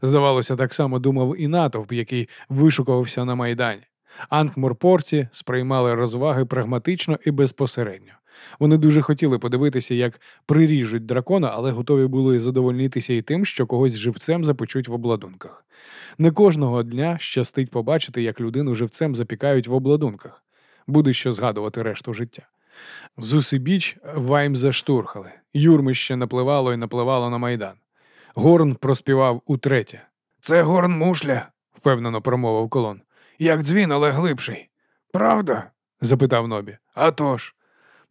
Здавалося, так само думав і натовп, який вишукувався на майдані. Анкморпорці сприймали розваги прагматично і безпосередньо. Вони дуже хотіли подивитися, як приріжуть дракона, але готові були задовольнитися і тим, що когось живцем запечуть в обладунках. Не кожного дня щастить побачити, як людину живцем запікають в обладунках. буде що згадувати решту життя. З усибіч Вайм заштурхали. Юрмище напливало і напливало на майдан. Горн проспівав утретє. Це горн мушля, впевнено промовив колон. Як дзвін, але глибший. Правда? запитав Нобі. А тож,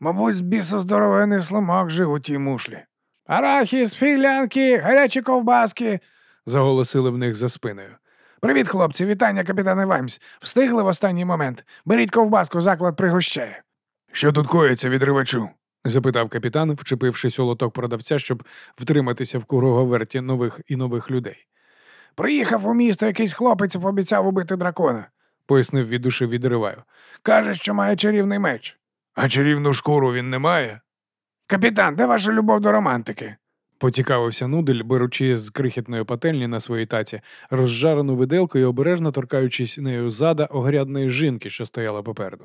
мабуть, з біса здоровений слимак жив у тій мушлі. Арахіс, філянки, гарячі ковбаски. заголосили в них за спиною. Привіт, хлопці, вітання, капітане Ваймс. Встигли в останній момент. Беріть ковбаску, заклад пригощає. Що тут коїться, відривачу? запитав капітан, вчепившись у лоток продавця, щоб втриматися в круговерті нових і нових людей. Приїхав у місто якийсь хлопець і пообіцяв убити дракона. Пояснив від душі відриваю. Каже, що має чарівний меч. А чарівну шкуру він не має? Капітан, де ваша любов до романтики? Поцікавився нудель, беручи з крихітної пательні на своїй таці розжарену виделку і обережно торкаючись нею зада огрядної жінки, що стояла попереду.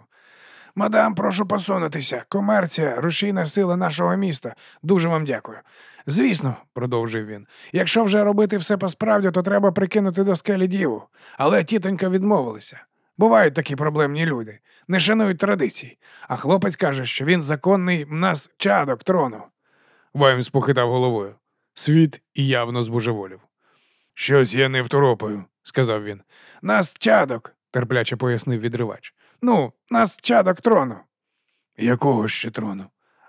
Мадам, прошу посунутися. Комерція, рушійна сила нашого міста. Дуже вам дякую. Звісно, продовжив він, якщо вже робити все по справді, то треба прикинути до скелі діву. Але тітонька відмовилася. Бувають такі проблемні люди, не шанують традицій. А хлопець каже, що він законний в нас чадок трону. Ваймс похитав головою. Світ явно збожеволів. Щось я не второпаю, сказав він. Нас чадок, терпляче пояснив відривач. Ну, нас чадок трону. Якого ще трону?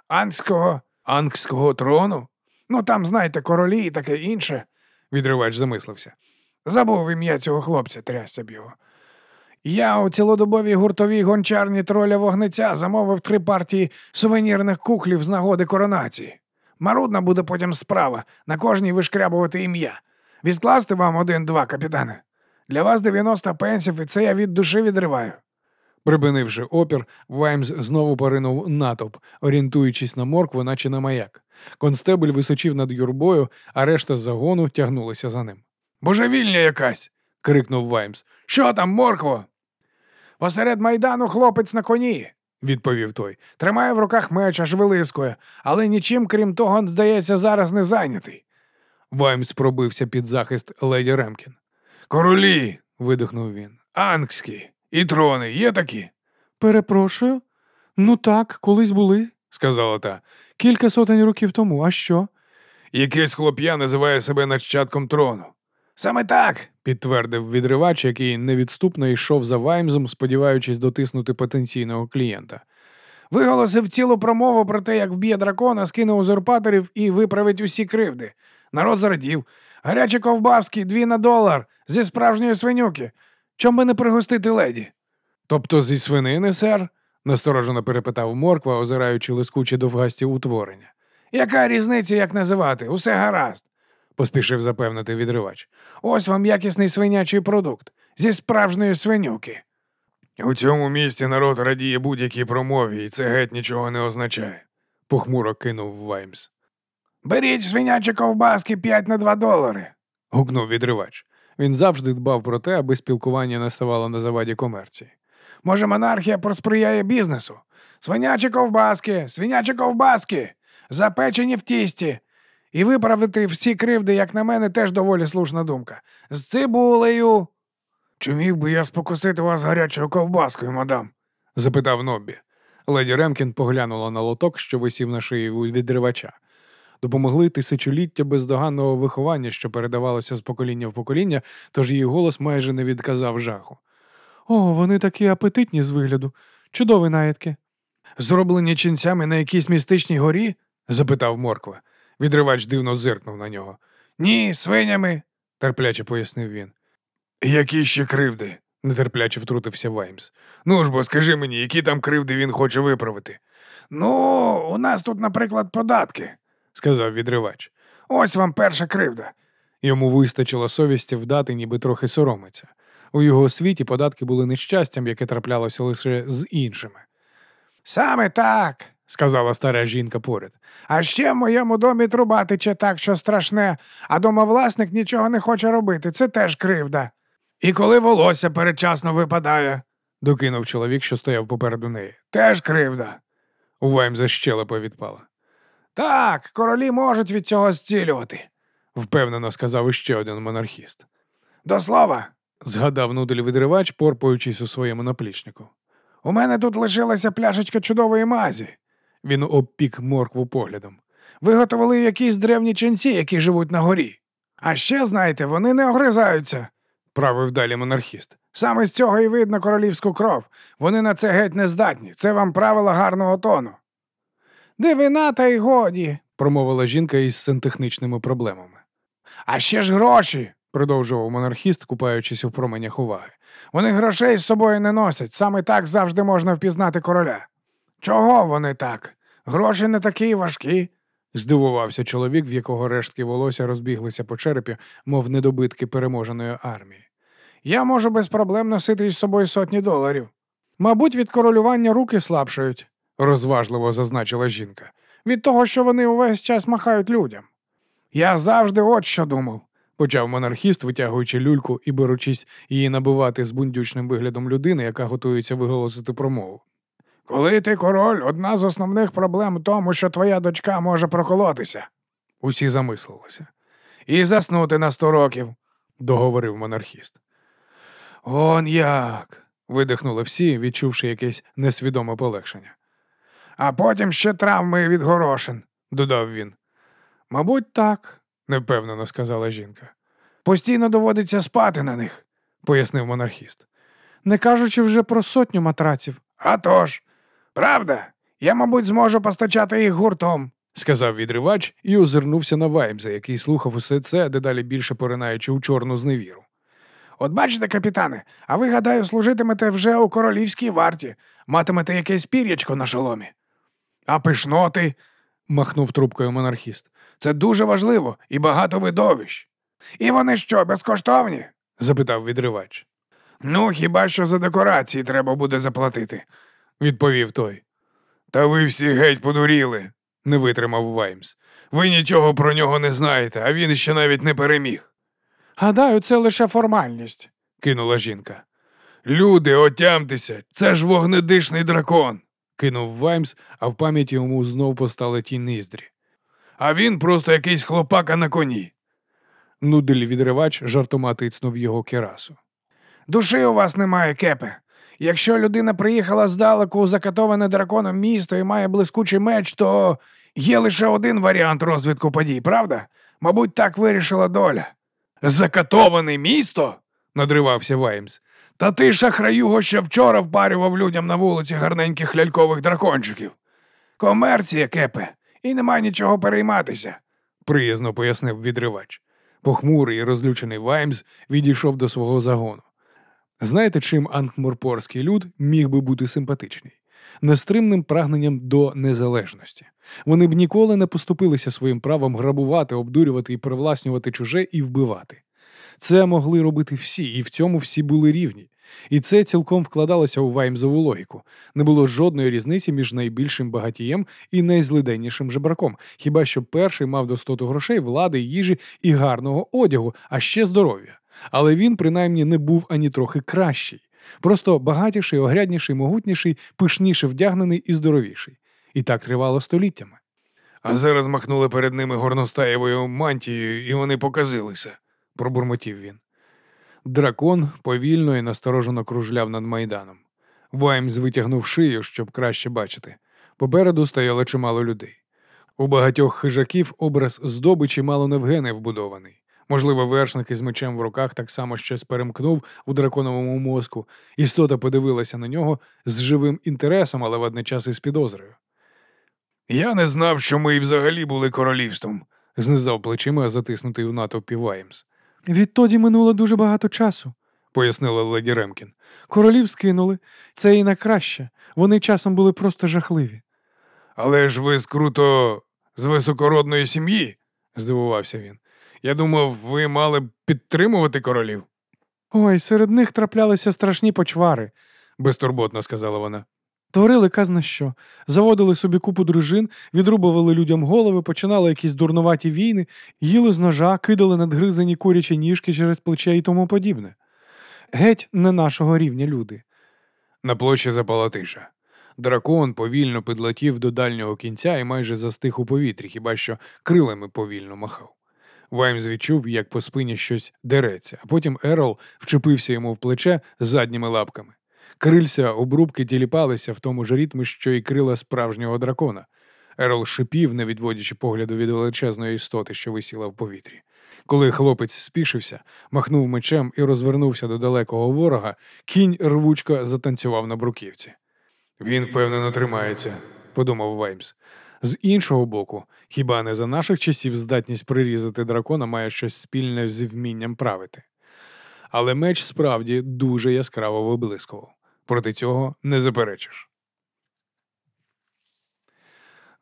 Анського, Ангського трону? Ну там, знаєте, королі і таке інше. Відривач замислився. Забув ім'я цього хлопця, трясся б його. Я у цілодобовій гуртовій гончарні троля вогнеця замовив три партії сувенірних кухлів з нагоди коронації. Марудна буде потім справа, на кожній вишкрябувати ім'я. Відкласти вам один-два, капітане. Для вас 90 пенсів, і це я від душі відриваю. Припинивши опір, Ваймс знову поринув натовп, орієнтуючись на моркву, наче на маяк. Констебель височив над юрбою, а решта загону тягнулися за ним. Божевільня якась. крикнув Ваймс. Що там, моркво? Посеред майдану хлопець на коні, відповів той. Тримає в руках меч аж вилискує, але нічим, крім того, здається, зараз не зайнятий. Ваймс пробився під захист леді Ремкін. Королі, видихнув він. ангські і трони є такі? Перепрошую. Ну так, колись були, сказала та. Кілька сотень років тому, а що? Якийсь хлоп'я називає себе нащадком трону. Саме так, підтвердив відривач, який невідступно йшов за Ваймсом, сподіваючись дотиснути потенційного клієнта. Виголосив цілу промову про те, як вб'є дракона, скине узурпаторів і виправить усі кривди. Народ зрадів. Гарячі ковбаски, дві на долар, зі справжньої свинюки. Чом би не пригостити леді? Тобто зі свинини, сер? Насторожено перепитав морква, озираючи лискучі довгасті утворення. Яка різниця, як називати? Усе гаразд, поспішив запевнити відривач. Ось вам якісний свинячий продукт зі справжньої свинюки. У цьому місті народ радіє будь-якій промові, і це геть нічого не означає, похмуро кинув Ваймс. Беріть свинячі ковбаски 5 на 2 долари. гукнув відривач. Він завжди дбав про те, аби спілкування не ставало на заваді комерції. Може, монархія просприяє бізнесу. Свинячі ковбаски, свинячі ковбаски, запечені в тісті. І виправити всі кривди, як на мене, теж доволі слушна думка. З цибулею. Чи міг би я спокусити вас гарячою ковбаскою, мадам? запитав Ноббі. Леді Ремкін поглянула на лоток, що висів на шиї у відривача. Допомогли тисячоліття бездоганного виховання, що передавалося з покоління в покоління, тож її голос майже не відказав жаху. О, вони такі апетитні з вигляду. Чудові наїдки. Зроблені ченцями на якійсь містичній горі? запитав Морква. Відривач дивно зиркнув на нього. Ні, свинями, терпляче пояснив він. Які ще кривди? нетерпляче втрутився Ваймс. Ну ж бо скажи мені, які там кривди він хоче виправити. Ну, у нас тут, наприклад, податки, сказав відривач. Ось вам перша кривда. Йому вистачило совісті вдати, ніби трохи соромиться. У його освіті податки були нещастям, яке траплялося лише з іншими. Саме так, сказала стара жінка поряд. А ще в моєму домі труба тече так, що страшне, а домовласник нічого не хоче робити. Це теж кривда. І коли волосся передчасно випадає, докинув чоловік, що стояв попереду неї. Теж кривда. У Ваймза щелепа відпала. Так, королі можуть від цього зцілювати, впевнено сказав іще один монархіст. До слова, згадав нудель відривач, порпаючись у своєму наплічнику. У мене тут лишилася пляшечка чудової мазі. Він обпік моркву поглядом. Виготовили якісь древні ченці, які живуть на горі. А ще, знаєте, вони не огризаються. Правив далі монархіст. Саме з цього і видно королівську кров. Вони на це геть не здатні. Це вам правила гарного тону. Дивина та й годі. промовила жінка із сантехнічними проблемами. А ще ж гроші. Продовжував монархіст, купаючись у променях уваги. Вони грошей з собою не носять. Саме так завжди можна впізнати короля. Чого вони так? Гроші не такі важкі. Здивувався чоловік, в якого рештки волосся розбіглися по черепі, мов недобитки переможеної армії. Я можу без проблем носити із собою сотні доларів. Мабуть, від королювання руки слабшають, розважливо зазначила жінка. від того, що вони увесь час махають людям. Я завжди от що думав. Почав монархіст, витягуючи люльку і беручись її набивати з бундючним виглядом людини, яка готується виголосити промову. Коли ти король, одна з основних проблем в тому, що твоя дочка може проколотися Усі замислилися, і заснути на сто років. договорив монархіст. Он як. Видихнули всі, відчувши якесь несвідоме полегшення. А потім ще травми від горошин. Додав він. Мабуть, так. Невпевнено сказала жінка. Постійно доводиться спати на них, Пояснив монархіст. Не кажучи вже про сотню матраців. А тож, правда, я, мабуть, зможу постачати їх гуртом. Сказав відривач і озирнувся на Ваймза, який слухав усе це, дедалі більше поринаючи у чорну зневіру. От бачите, капітане, а ви, гадаю, служитимете вже у королівській варті, матимете якесь пір'ячко на шоломі. А пишноти Махнув трубкою монархіст. Це дуже важливо і багато видовищ. І вони що, безкоштовні? Запитав відривач. Ну, хіба що за декорації треба буде заплатити. Відповів той. Та ви всі геть подуріли. Не витримав Ваймс. Ви нічого про нього не знаєте, а він ще навіть не переміг. Гадаю, це лише формальність. Кинула жінка. Люди, отямтеся, це ж вогнедишний дракон. Кинув Ваймс, а в пам'яті йому знов постали ті ніздрі. А він просто якийсь хлопака на коні. Нудель відривач жартома тицнув його керасу. Душі у вас немає, кепе. Якщо людина приїхала здалеку у закатоване драконом місто і має блискучий меч, то є лише один варіант розвитку подій, правда? Мабуть, так вирішила доля. Закатоване місто? Надривався Ваймс. Та ти, шахраюго, ще вчора впарював людям на вулиці гарненьких лялькових дракончиків. Комерція, кепе, і нема нічого перейматися. приязно пояснив відривач. Похмурий і розлючений Ваймс відійшов до свого загону. Знаєте, чим анхмурпорський люд міг би бути симпатичний? Нестримним прагненням до незалежності. Вони б ніколи не поступилися своїм правом грабувати, обдурювати і привласнювати чуже і вбивати. Це могли робити всі, і в цьому всі були рівні. І це цілком вкладалося у Ваймзову логіку. Не було жодної різниці між найбільшим багатієм і найзлиденнішим жебраком, хіба що перший мав достату грошей, влади, їжі і гарного одягу, а ще здоров'я. Але він, принаймні, не був ані трохи кращий. Просто багатіший, огрядніший, могутніший, пишніше вдягнений і здоровіший. І так тривало століттями. А зараз махнули перед ними горностаєвою мантією, і вони показилися, пробурмотів він. Дракон повільно і насторожено кружляв над майданом. Ваймс витягнув шию, щоб краще бачити. Попереду стояло чимало людей. У багатьох хижаків образ здобичі мало не в гени вбудований. Можливо, вершник із мечем в руках так само щось перемкнув у драконовому мозку. Істота подивилася на нього з живим інтересом, але водночас із підозрою. Я не знав, що ми і взагалі були королівством. Знизав плечима затиснутий в натовпі Ваймс, Відтоді минуло дуже багато часу. пояснила леді Ремкін. Королів скинули. Це і на краще. Вони часом були просто жахливі. Але ж ви з круто з високородної сім'ї, здивувався він. Я думав, ви мали б підтримувати королів. Ой, серед них траплялися страшні почвари. безтурботно сказала вона. Творили казна що, заводили собі купу дружин, відрубували людям голови, починали якісь дурнуваті війни, їли з ножа, кидали надгризані курячі ніжки через плече і тому подібне. Геть не нашого рівня люди. На площі запала тиша. Дракон повільно підлетів до дальнього кінця і майже застиг у повітрі, хіба що крилами повільно махав. Ваймс відчув, як по спині щось дереться, а потім Ерол вчепився йому в плече задніми лапками. Крильця обрубки тіліпалися в тому ж ритмі, що і крила справжнього дракона. Ерол шипів, не відводячи погляду від величезної істоти, що висіла в повітрі. Коли хлопець спішився, махнув мечем і розвернувся до далекого ворога, кінь рвучко затанцював на бруківці. Він впевнено тримається, подумав Ваймс. З іншого боку, хіба не за наших часів здатність прирізати дракона має щось спільне з вмінням правити. Але меч справді дуже яскраво виблискував. Проти цього не заперечиш.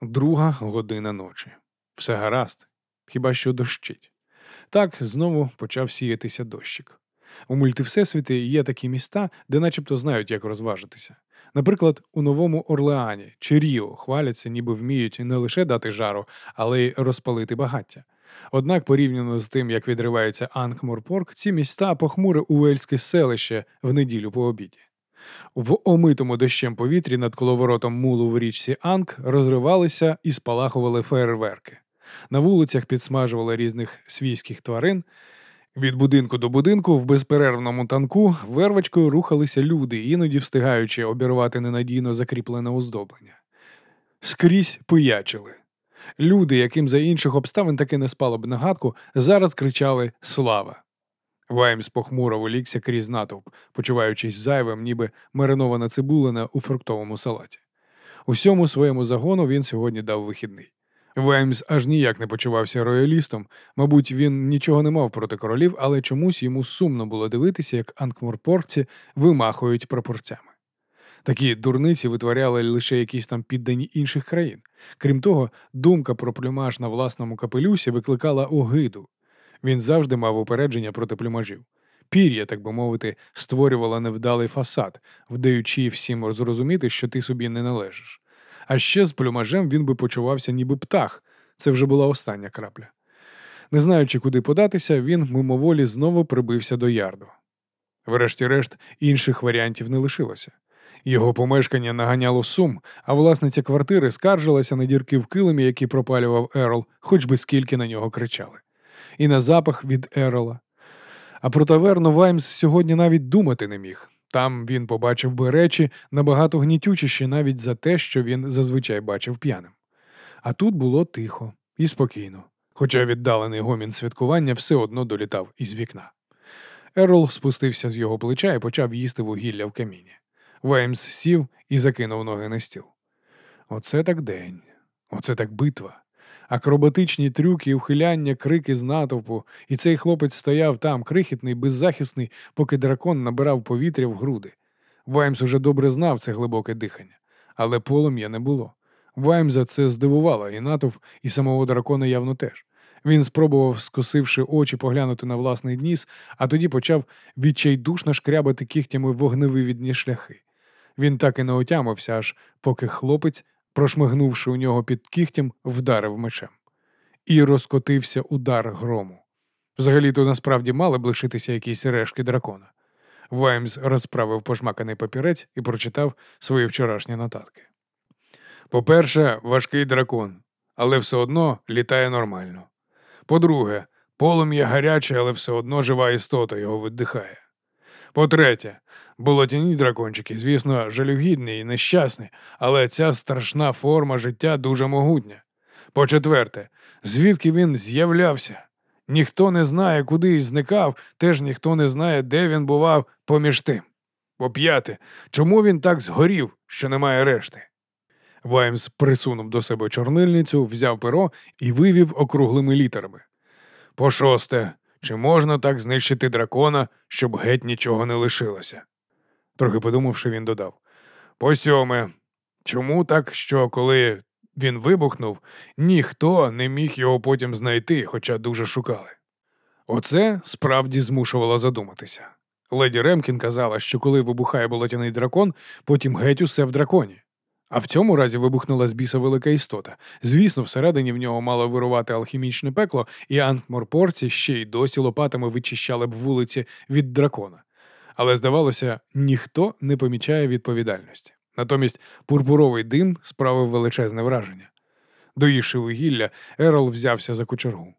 Друга година ночі. Все гаразд, хіба що дощить. Так знову почав сіятися дощик. У мультивсесвіті є такі міста, де начебто знають, як розважитися. Наприклад, у Новому Орлеані чи Ріо хваляться, ніби вміють не лише дати жару, але й розпалити багаття. Однак, порівняно з тим, як відривається Анкморпорк, ці міста похмуре уельське селище в неділю по обіді. В омитому дощем повітрі над коловоротом мулу в річці Анк розривалися і спалахували фейерверки. На вулицях підсмажували різних свійських тварин. Від будинку до будинку в безперервному танку вервочкою рухалися люди, іноді встигаючи обірвати ненадійно закріплене оздоблення. Скрізь пиячили. Люди, яким за інших обставин таки не спало б нагадку, зараз кричали Слава! Ваймс похмуро волікся крізь натовп, почуваючись зайвим, ніби маринована цибулина у фруктовому салаті. Усьому своєму загону він сьогодні дав вихідний. Ваймс аж ніяк не почувався роялістом. Мабуть, він нічого не мав проти королів, але чомусь йому сумно було дивитися, як анкморпорці вимахують прапорцями. Такі дурниці витворяли лише якісь там піддані інших країн. Крім того, думка про плюмаж на власному капелюсі викликала огиду. Він завжди мав упередження проти плюмажів. Пір'я, так би мовити, створювала невдалий фасад, вдаючи всім зрозуміти, що ти собі не належиш. А ще з плюмажем він би почувався ніби птах. Це вже була остання крапля. Не знаючи, куди податися, він мимоволі знову прибився до ярду. Врешті-решт, інших варіантів не лишилося. Його помешкання наганяло сум, а власниця квартири скаржилася на дірки в килимі, які пропалював Ерол, хоч би скільки на нього кричали. І на запах від Ерола. А про таверну Ваймс сьогодні навіть думати не міг. Там він побачив би речі набагато гнітючіші навіть за те, що він зазвичай бачив п'яним. А тут було тихо і спокійно, хоча віддалений гомін святкування все одно долітав із вікна. Ерол спустився з його плеча і почав їсти вугілля в каміні. Ваймс сів і закинув ноги на стіл. Оце так день, оце так битва. Акробатичні трюки, ухиляння, крики з натовпу, і цей хлопець стояв там, крихітний, беззахисний, поки дракон набирав повітря в груди. Ваймс уже добре знав це глибоке дихання, але полум'я не було. Ваймза це здивувало, і натовп, і самого дракона явно теж. Він спробував, скосивши очі, поглянути на власний ніс, а тоді почав відчайдушно шкрябати кігтями вогневивідні шляхи. Він так і не отямився, аж поки хлопець, прошмигнувши у нього під кігтям, вдарив мечем. І розкотився удар грому. Взагалі-то насправді мали б лишитися якісь решки дракона. Ваймс розправив пожмаканий папірець і прочитав свої вчорашні нотатки. По-перше, важкий дракон, але все одно літає нормально. По-друге, полум'я гаряче, але все одно жива істота його видихає. По-третє, болотяні дракончики, звісно, жалюгідні і нещасні, але ця страшна форма життя дуже могутня. По-четверте, звідки він з'являвся? Ніхто не знає, куди і зникав, теж ніхто не знає, де він бував поміж тим. По-п'яте, чому він так згорів, що немає решти? Ваймс присунув до себе чорнильницю, взяв перо і вивів округлими літерами. По шосте, чи можна так знищити дракона, щоб геть нічого не лишилося? Трохи подумавши, він додав. По сьоме, чому так, що коли він вибухнув, ніхто не міг його потім знайти, хоча дуже шукали? Оце справді змушувало задуматися. Леді Ремкін казала, що коли вибухає болотяний дракон, потім геть усе в драконі. А в цьому разі вибухнула з біса велика істота. Звісно, всередині в нього мало вирувати алхімічне пекло, і анкморпорці ще й досі лопатами вичищали б вулиці від дракона. Але, здавалося, ніхто не помічає відповідальності. Натомість пурпуровий дим справив величезне враження. Доївши вугілля, Ерол взявся за кучергу.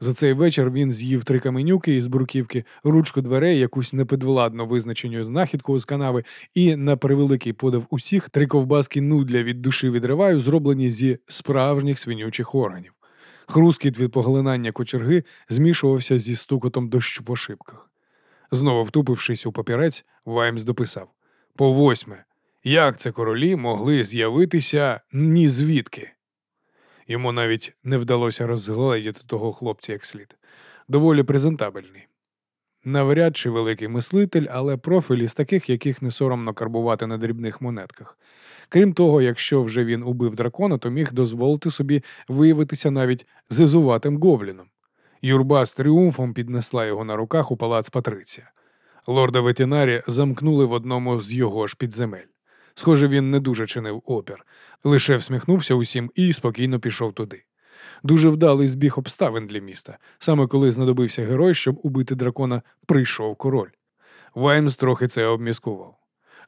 За цей вечір він з'їв три каменюки із бруківки, ручку дверей, якусь непідвладно визначенню знахідку з канави, і, на превеликий подив усіх, три ковбаски нудля від душі відриваю, зроблені зі справжніх свинючих органів. Хрускіт від поглинання кочерги змішувався зі стукотом дощу по шибках. Знову втупившись у папірець, Ваймс дописав по восьме. Як це королі могли з'явитися ні звідки? Йому навіть не вдалося розгледіти того хлопця як слід. Доволі презентабельний. Навряд чи великий мислитель, але профіль із таких, яких не соромно карбувати на дрібних монетках. Крім того, якщо вже він убив дракона, то міг дозволити собі виявитися навіть зизуватим гобліном. Юрба з тріумфом піднесла його на руках у палац Патриція. Лорда ветінарі замкнули в одному з його ж підземель. Схоже, він не дуже чинив опір, лише всміхнувся усім і спокійно пішов туди. Дуже вдалий збіг обставин для міста. Саме коли знадобився герой, щоб убити дракона, прийшов король. Ваймс трохи це обміскував.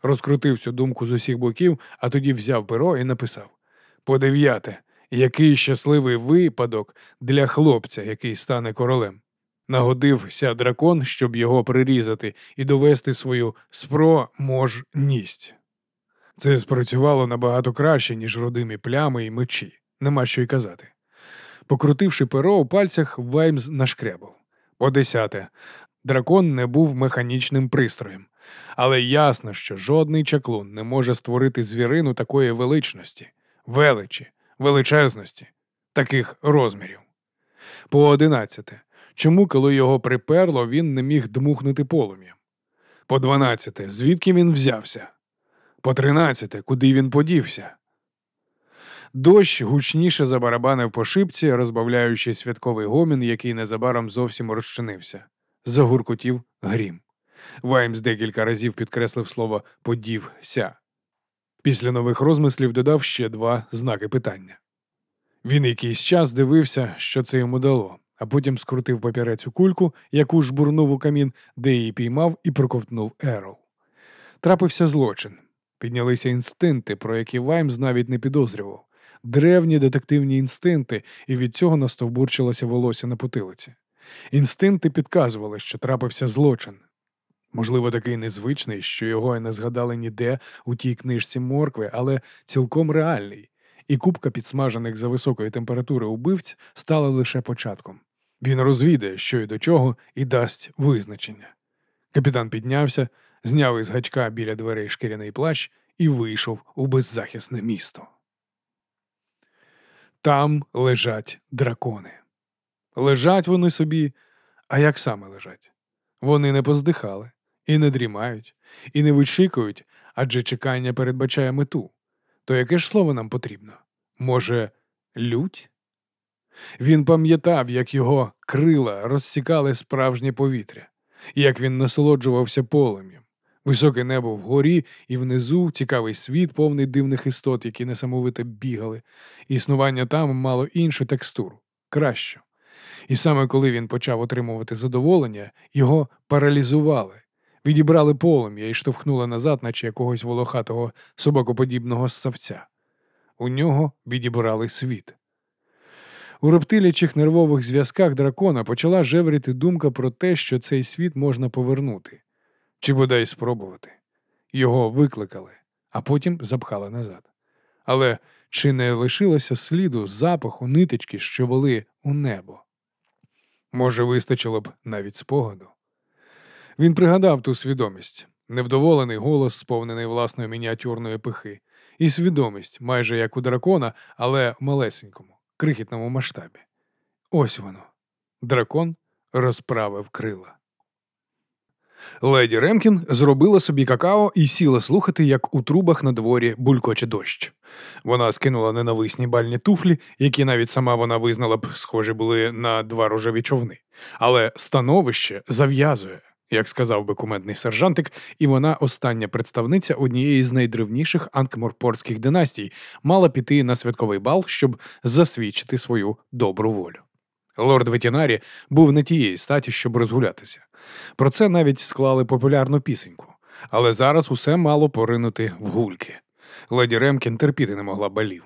Розкрутив цю думку з усіх боків, а тоді взяв перо і написав: По дев'яте, який щасливий випадок для хлопця, який стане королем. Нагодився дракон, щоб його прирізати і довести свою спроможність. Це спрацювало набагато краще, ніж родимі плями і мечі, нема що й казати. Покрутивши перо у пальцях, Ваймс нашкрябав. По десяте. Дракон не був механічним пристроєм, але ясно, що жодний чаклун не може створити звірину такої величності, величі, величезності, таких розмірів. По одинадцяте. Чому, коли його приперло, він не міг дмухнути полум'ям? По дванадцяте. Звідки він взявся? По тринадцяте, куди він подівся? Дощ гучніше забарабанив по шибці, розбавляючи святковий гомін, який незабаром зовсім розчинився. Загуркотів грім. Ваймс декілька разів підкреслив слово подівся. Після нових розмислів додав ще два знаки питання. Він якийсь час дивився, що це йому дало, а потім скрутив папірець у кульку, яку жбурнув у камін, де її піймав і проковтнув Ерол. Трапився злочин. Піднялися інстинкти, про які Ваймс навіть не підозрював. Древні детективні інстинкти, і від цього настовбурчилося волосся на потилиці. Інстинкти підказували, що трапився злочин. Можливо, такий незвичний, що його і не згадали ніде у тій книжці моркви, але цілком реальний, і купка підсмажених за високої температури убивць стала лише початком. Він розвідає, що і до чого, і дасть визначення. Капітан піднявся, зняв із гачка біля дверей шкіряний плащ і вийшов у беззахисне місто. Там лежать дракони. Лежать вони собі, а як саме лежать? Вони не поздихали, і не дрімають, і не вичікують, адже чекання передбачає мету. То яке ж слово нам потрібно? Може, лють? Він пам'ятав, як його крила розсікали справжнє повітря, як він насолоджувався полем'ям. Високе небо вгорі і внизу цікавий світ, повний дивних істот, які несамовито бігали. Існування там мало іншу текстуру, кращу. І саме коли він почав отримувати задоволення, його паралізували, відібрали полум'я і штовхнули назад, наче якогось волохатого собакоподібного ссавця. У нього відібрали світ. У рептилічих нервових зв'язках дракона почала жевріти думка про те, що цей світ можна повернути, чи бодай спробувати. Його викликали, а потім запхали назад. Але чи не лишилося сліду запаху ниточки, що вели у небо? Може, вистачило б навіть спогаду. Він пригадав ту свідомість, невдоволений голос, сповнений власної мініатюрної пихи, і свідомість, майже як у дракона, але малесенькому, крихітному масштабі. Ось воно. Дракон розправив крила. Леді Ремкін зробила собі какао і сіла слухати, як у трубах на дворі булькоче дощ. Вона скинула ненависні бальні туфлі, які навіть сама вона визнала б, схожі були на два рожеві човни. Але становище зав'язує, як сказав би кумедний сержантик, і вона, остання представниця однієї з найдревніших анкморпорських династій, мала піти на святковий бал, щоб засвідчити свою добру волю. Лорд Ветінарі був не тієї статі, щоб розгулятися. Про це навіть склали популярну пісеньку, але зараз усе мало поринути в гульки. Леді Ремкін терпіти не могла балів.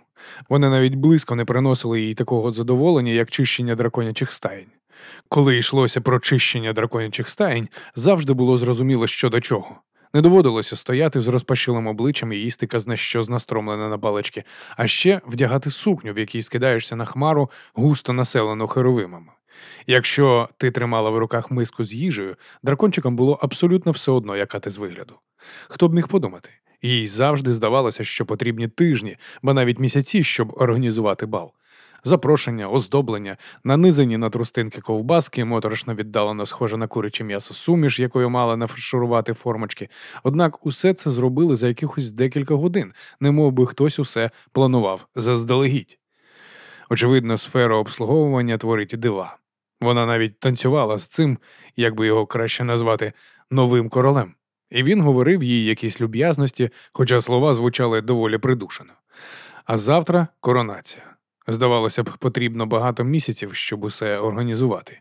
Вони навіть близько не приносили їй такого задоволення, як чищення драконячих стаєнь. Коли йшлося про чищення драконячих стаєнь, завжди було зрозуміло, що до чого. Не доводилося стояти з розпашилим обличчям і їсти казне, що знастромлене на палички, а ще вдягати сукню, в якій скидаєшся на хмару, густо населену херовимами. Якщо ти тримала в руках миску з їжею, дракончикам було абсолютно все одно, яка ти з вигляду. Хто б міг подумати? Їй завжди здавалося, що потрібні тижні, ба навіть місяці, щоб організувати бал. Запрошення, оздоблення, нанизані на трустинки ковбаски, моторошно віддалено схоже на куряче м'ясо суміш, якою мала нафарширувати формочки. Однак усе це зробили за якихось декілька годин, немов би хтось усе планував заздалегідь. Очевидно, сфера обслуговування творить дива. Вона навіть танцювала з цим, як би його краще назвати, новим королем. І він говорив їй якісь люб'язності, хоча слова звучали доволі придушено. А завтра коронація. Здавалося б, потрібно багато місяців, щоб усе організувати.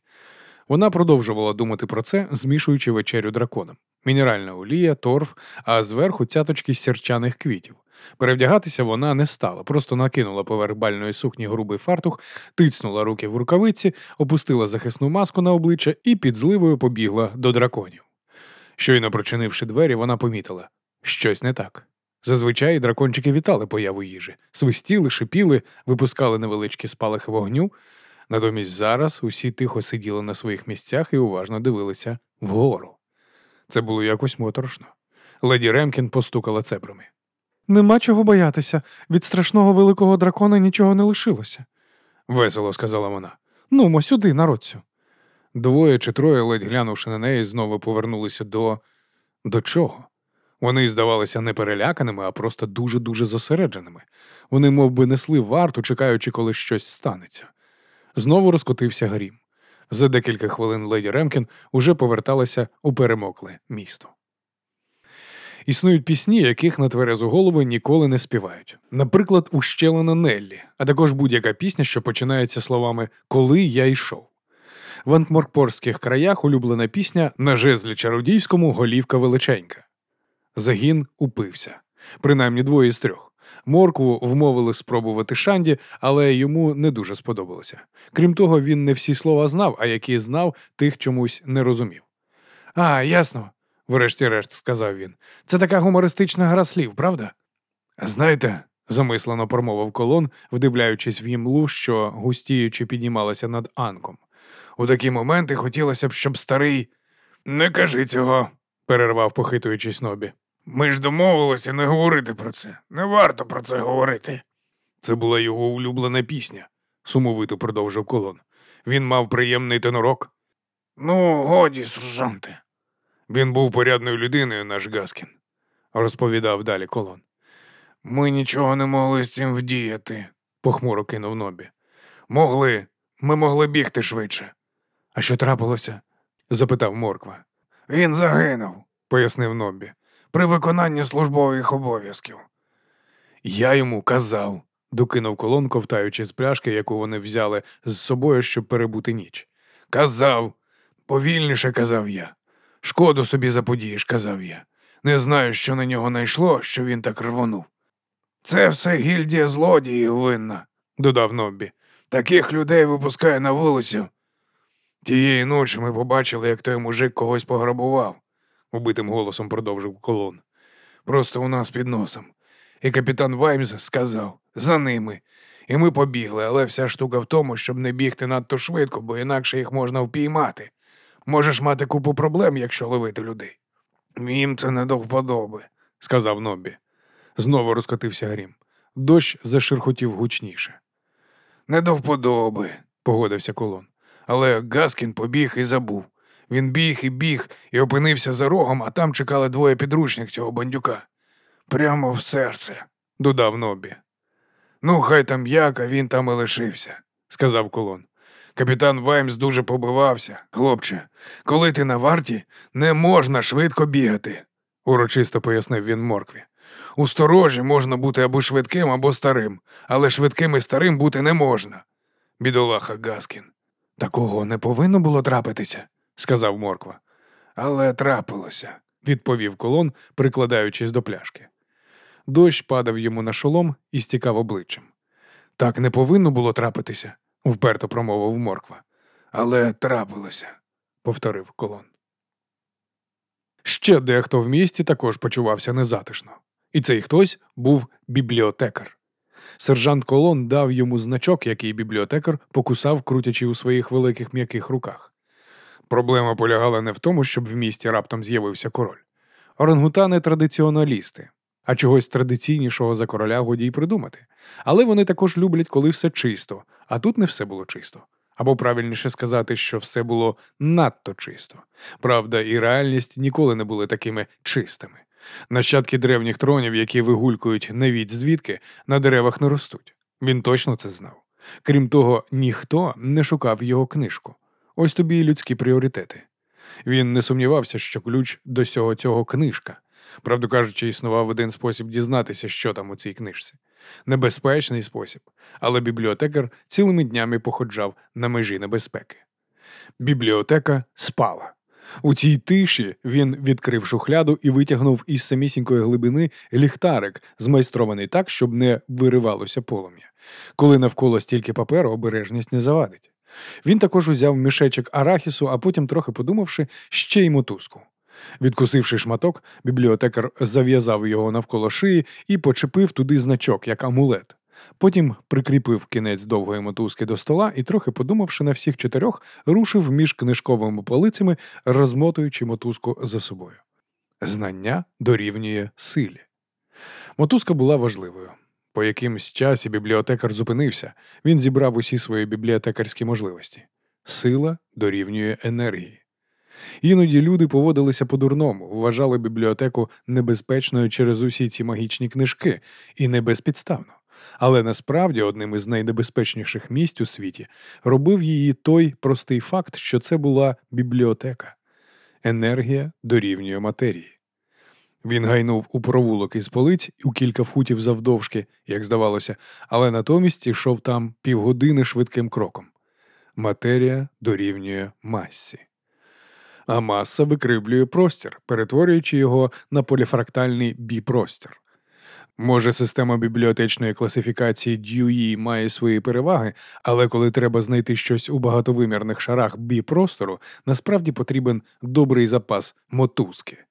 Вона продовжувала думати про це, змішуючи вечерю драконом. Мінеральна олія, торф, а зверху цяточки сірчаних квітів. Перевдягатися вона не стала, просто накинула поверх бальної сукні грубий фартух, тицнула руки в рукавиці, опустила захисну маску на обличчя і під зливою побігла до драконів. Щойно прочинивши двері, вона помітила щось не так. Зазвичай дракончики вітали появу їжі, свистіли, шипіли, випускали невеличкі спалахи вогню. Натомість зараз усі тихо сиділи на своїх місцях і уважно дивилися вгору. Це було якось моторошно. Леді Ремкін постукала цебрами. Нема чого боятися. Від страшного великого дракона нічого не лишилося. Весело сказала вона. Нумо сюди, народцю. Двоє чи троє, ледь глянувши на неї, знову повернулися до. До чого? Вони здавалися не переляканими, а просто дуже-дуже зосередженими. Вони мов би, несли варту, чекаючи, коли щось станеться. Знову розкотився грім. За декілька хвилин леді Ремкін уже поверталася у перемокле місто. Існують пісні, яких на тверезу голову ніколи не співають. Наприклад, Ущелена Неллі, а також будь-яка пісня, що починається словами Коли я йшов. В анкморпорських краях улюблена пісня на жезлі чародійському голівка величенька. Загін упився, принаймні двоє з трьох. Моркву вмовили спробувати Шанді, але йому не дуже сподобалося. Крім того, він не всі слова знав, а які знав, тих чомусь не розумів. А, ясно, врешті-решт сказав він. Це така гумористична гра слів, правда? Знаєте, замислено промовив колон, вдивляючись в імлу, що густіючи піднімалася над анком. У такі моменти хотілося б, щоб старий. Не кажи цього, перервав, похитуючись Нобі. Ми ж домовилися не говорити про це. Не варто про це говорити. Це була його улюблена пісня, сумовито продовжив колон. Він мав приємний тенорок. Ну, годі, сержанте. Він був порядною людиною, наш Гаскін, розповідав далі колон. Ми нічого не могли з цим вдіяти. Похмуро кинув Нобі. Могли. Ми могли бігти швидше. А що трапилося? запитав Морква. Він загинув, пояснив Нобі. При виконанні службових обов'язків. Я йому казав, докинув колон, ковтаючи з пляшки, яку вони взяли з собою, щоб перебути ніч. Казав, повільніше казав я. Шкоду собі заподієш, казав я. Не знаю, що на нього найшло, що він так рвонув. Це все гільдія злодіїв винна, додав Ноббі. Таких людей випускає на вулицю. Тієї ночі ми побачили, як той мужик когось пограбував, убитим голосом продовжив колон. Просто у нас під носом. І капітан Ваймс сказав за ними. І ми побігли, але вся штука в тому, щоб не бігти надто швидко, бо інакше їх можна впіймати. Можеш мати купу проблем, якщо ловити людей. Їм це не до вподоби, сказав Ноббі. Знову розкотився грім. Дощ заширхотів гучніше. Не до вподоби, погодився колон. Але Гаскін побіг і забув. Він біг і біг і опинився за рогом, а там чекали двоє підручних цього бандюка. Прямо в серце, додав Нобі. Ну, хай там як, а він там і лишився, сказав колон. Капітан Ваймс дуже побивався. Хлопче, коли ти на варті, не можна швидко бігати, урочисто пояснив він моркві. У сторожі можна бути або швидким, або старим, але швидким і старим бути не можна. Бідолаха Гаскін. Такого не повинно було трапитися, сказав морква. Але трапилося, відповів колон, прикладаючись до пляшки. Дощ падав йому на шолом і стікав обличчям. Так не повинно було трапитися, вперто промовив морква. Але трапилося, повторив колон. Ще дехто в місті також почувався незатишно. І цей хтось був бібліотекар. Сержант Колон дав йому значок, який бібліотекар покусав, крутячи у своїх великих м'яких руках. Проблема полягала не в тому, щоб в місті раптом з'явився король. Орангутани традиціоналісти, а чогось традиційнішого за короля годі й придумати. Але вони також люблять, коли все чисто, а тут не все було чисто. Або правильніше сказати, що все було надто чисто. Правда, і реальність ніколи не були такими чистими. Нащадки древніх тронів, які вигулькують невідь звідки, на деревах не ростуть. Він точно це знав. Крім того, ніхто не шукав його книжку. Ось тобі і людські пріоритети. Він не сумнівався, що ключ до всього цього книжка. Правду кажучи, існував один спосіб дізнатися, що там у цій книжці. Небезпечний спосіб, але бібліотекар цілими днями походжав на межі небезпеки. Бібліотека спала. У цій тиші він відкрив шухляду і витягнув із самісінької глибини ліхтарик, змайстрований так, щоб не виривалося полум'я. Коли навколо стільки паперу, обережність не завадить. Він також узяв мішечок арахісу, а потім, трохи подумавши, ще й мотузку. Відкусивши шматок, бібліотекар зав'язав його навколо шиї і почепив туди значок, як амулет. Потім прикріпив кінець довгої мотузки до стола і, трохи подумавши на всіх чотирьох, рушив між книжковими полицями, розмотуючи мотузку за собою. Знання дорівнює силі. Мотузка була важливою. По якимсь часі бібліотекар зупинився, він зібрав усі свої бібліотекарські можливості. Сила дорівнює енергії. Іноді люди поводилися по-дурному, вважали бібліотеку небезпечною через усі ці магічні книжки, і не безпідставно. Але насправді одним із найнебезпечніших місць у світі робив її той простий факт, що це була бібліотека. Енергія дорівнює матерії. Він гайнув у провулок із полиць у кілька футів завдовжки, як здавалося, але натомість ішов там півгодини швидким кроком. Матерія дорівнює масі. А маса викривлює простір, перетворюючи його на поліфрактальний біпростір. Може, система бібліотечної класифікації Дьюї має свої переваги, але коли треба знайти щось у багатовимірних шарах біпростору, насправді потрібен добрий запас мотузки.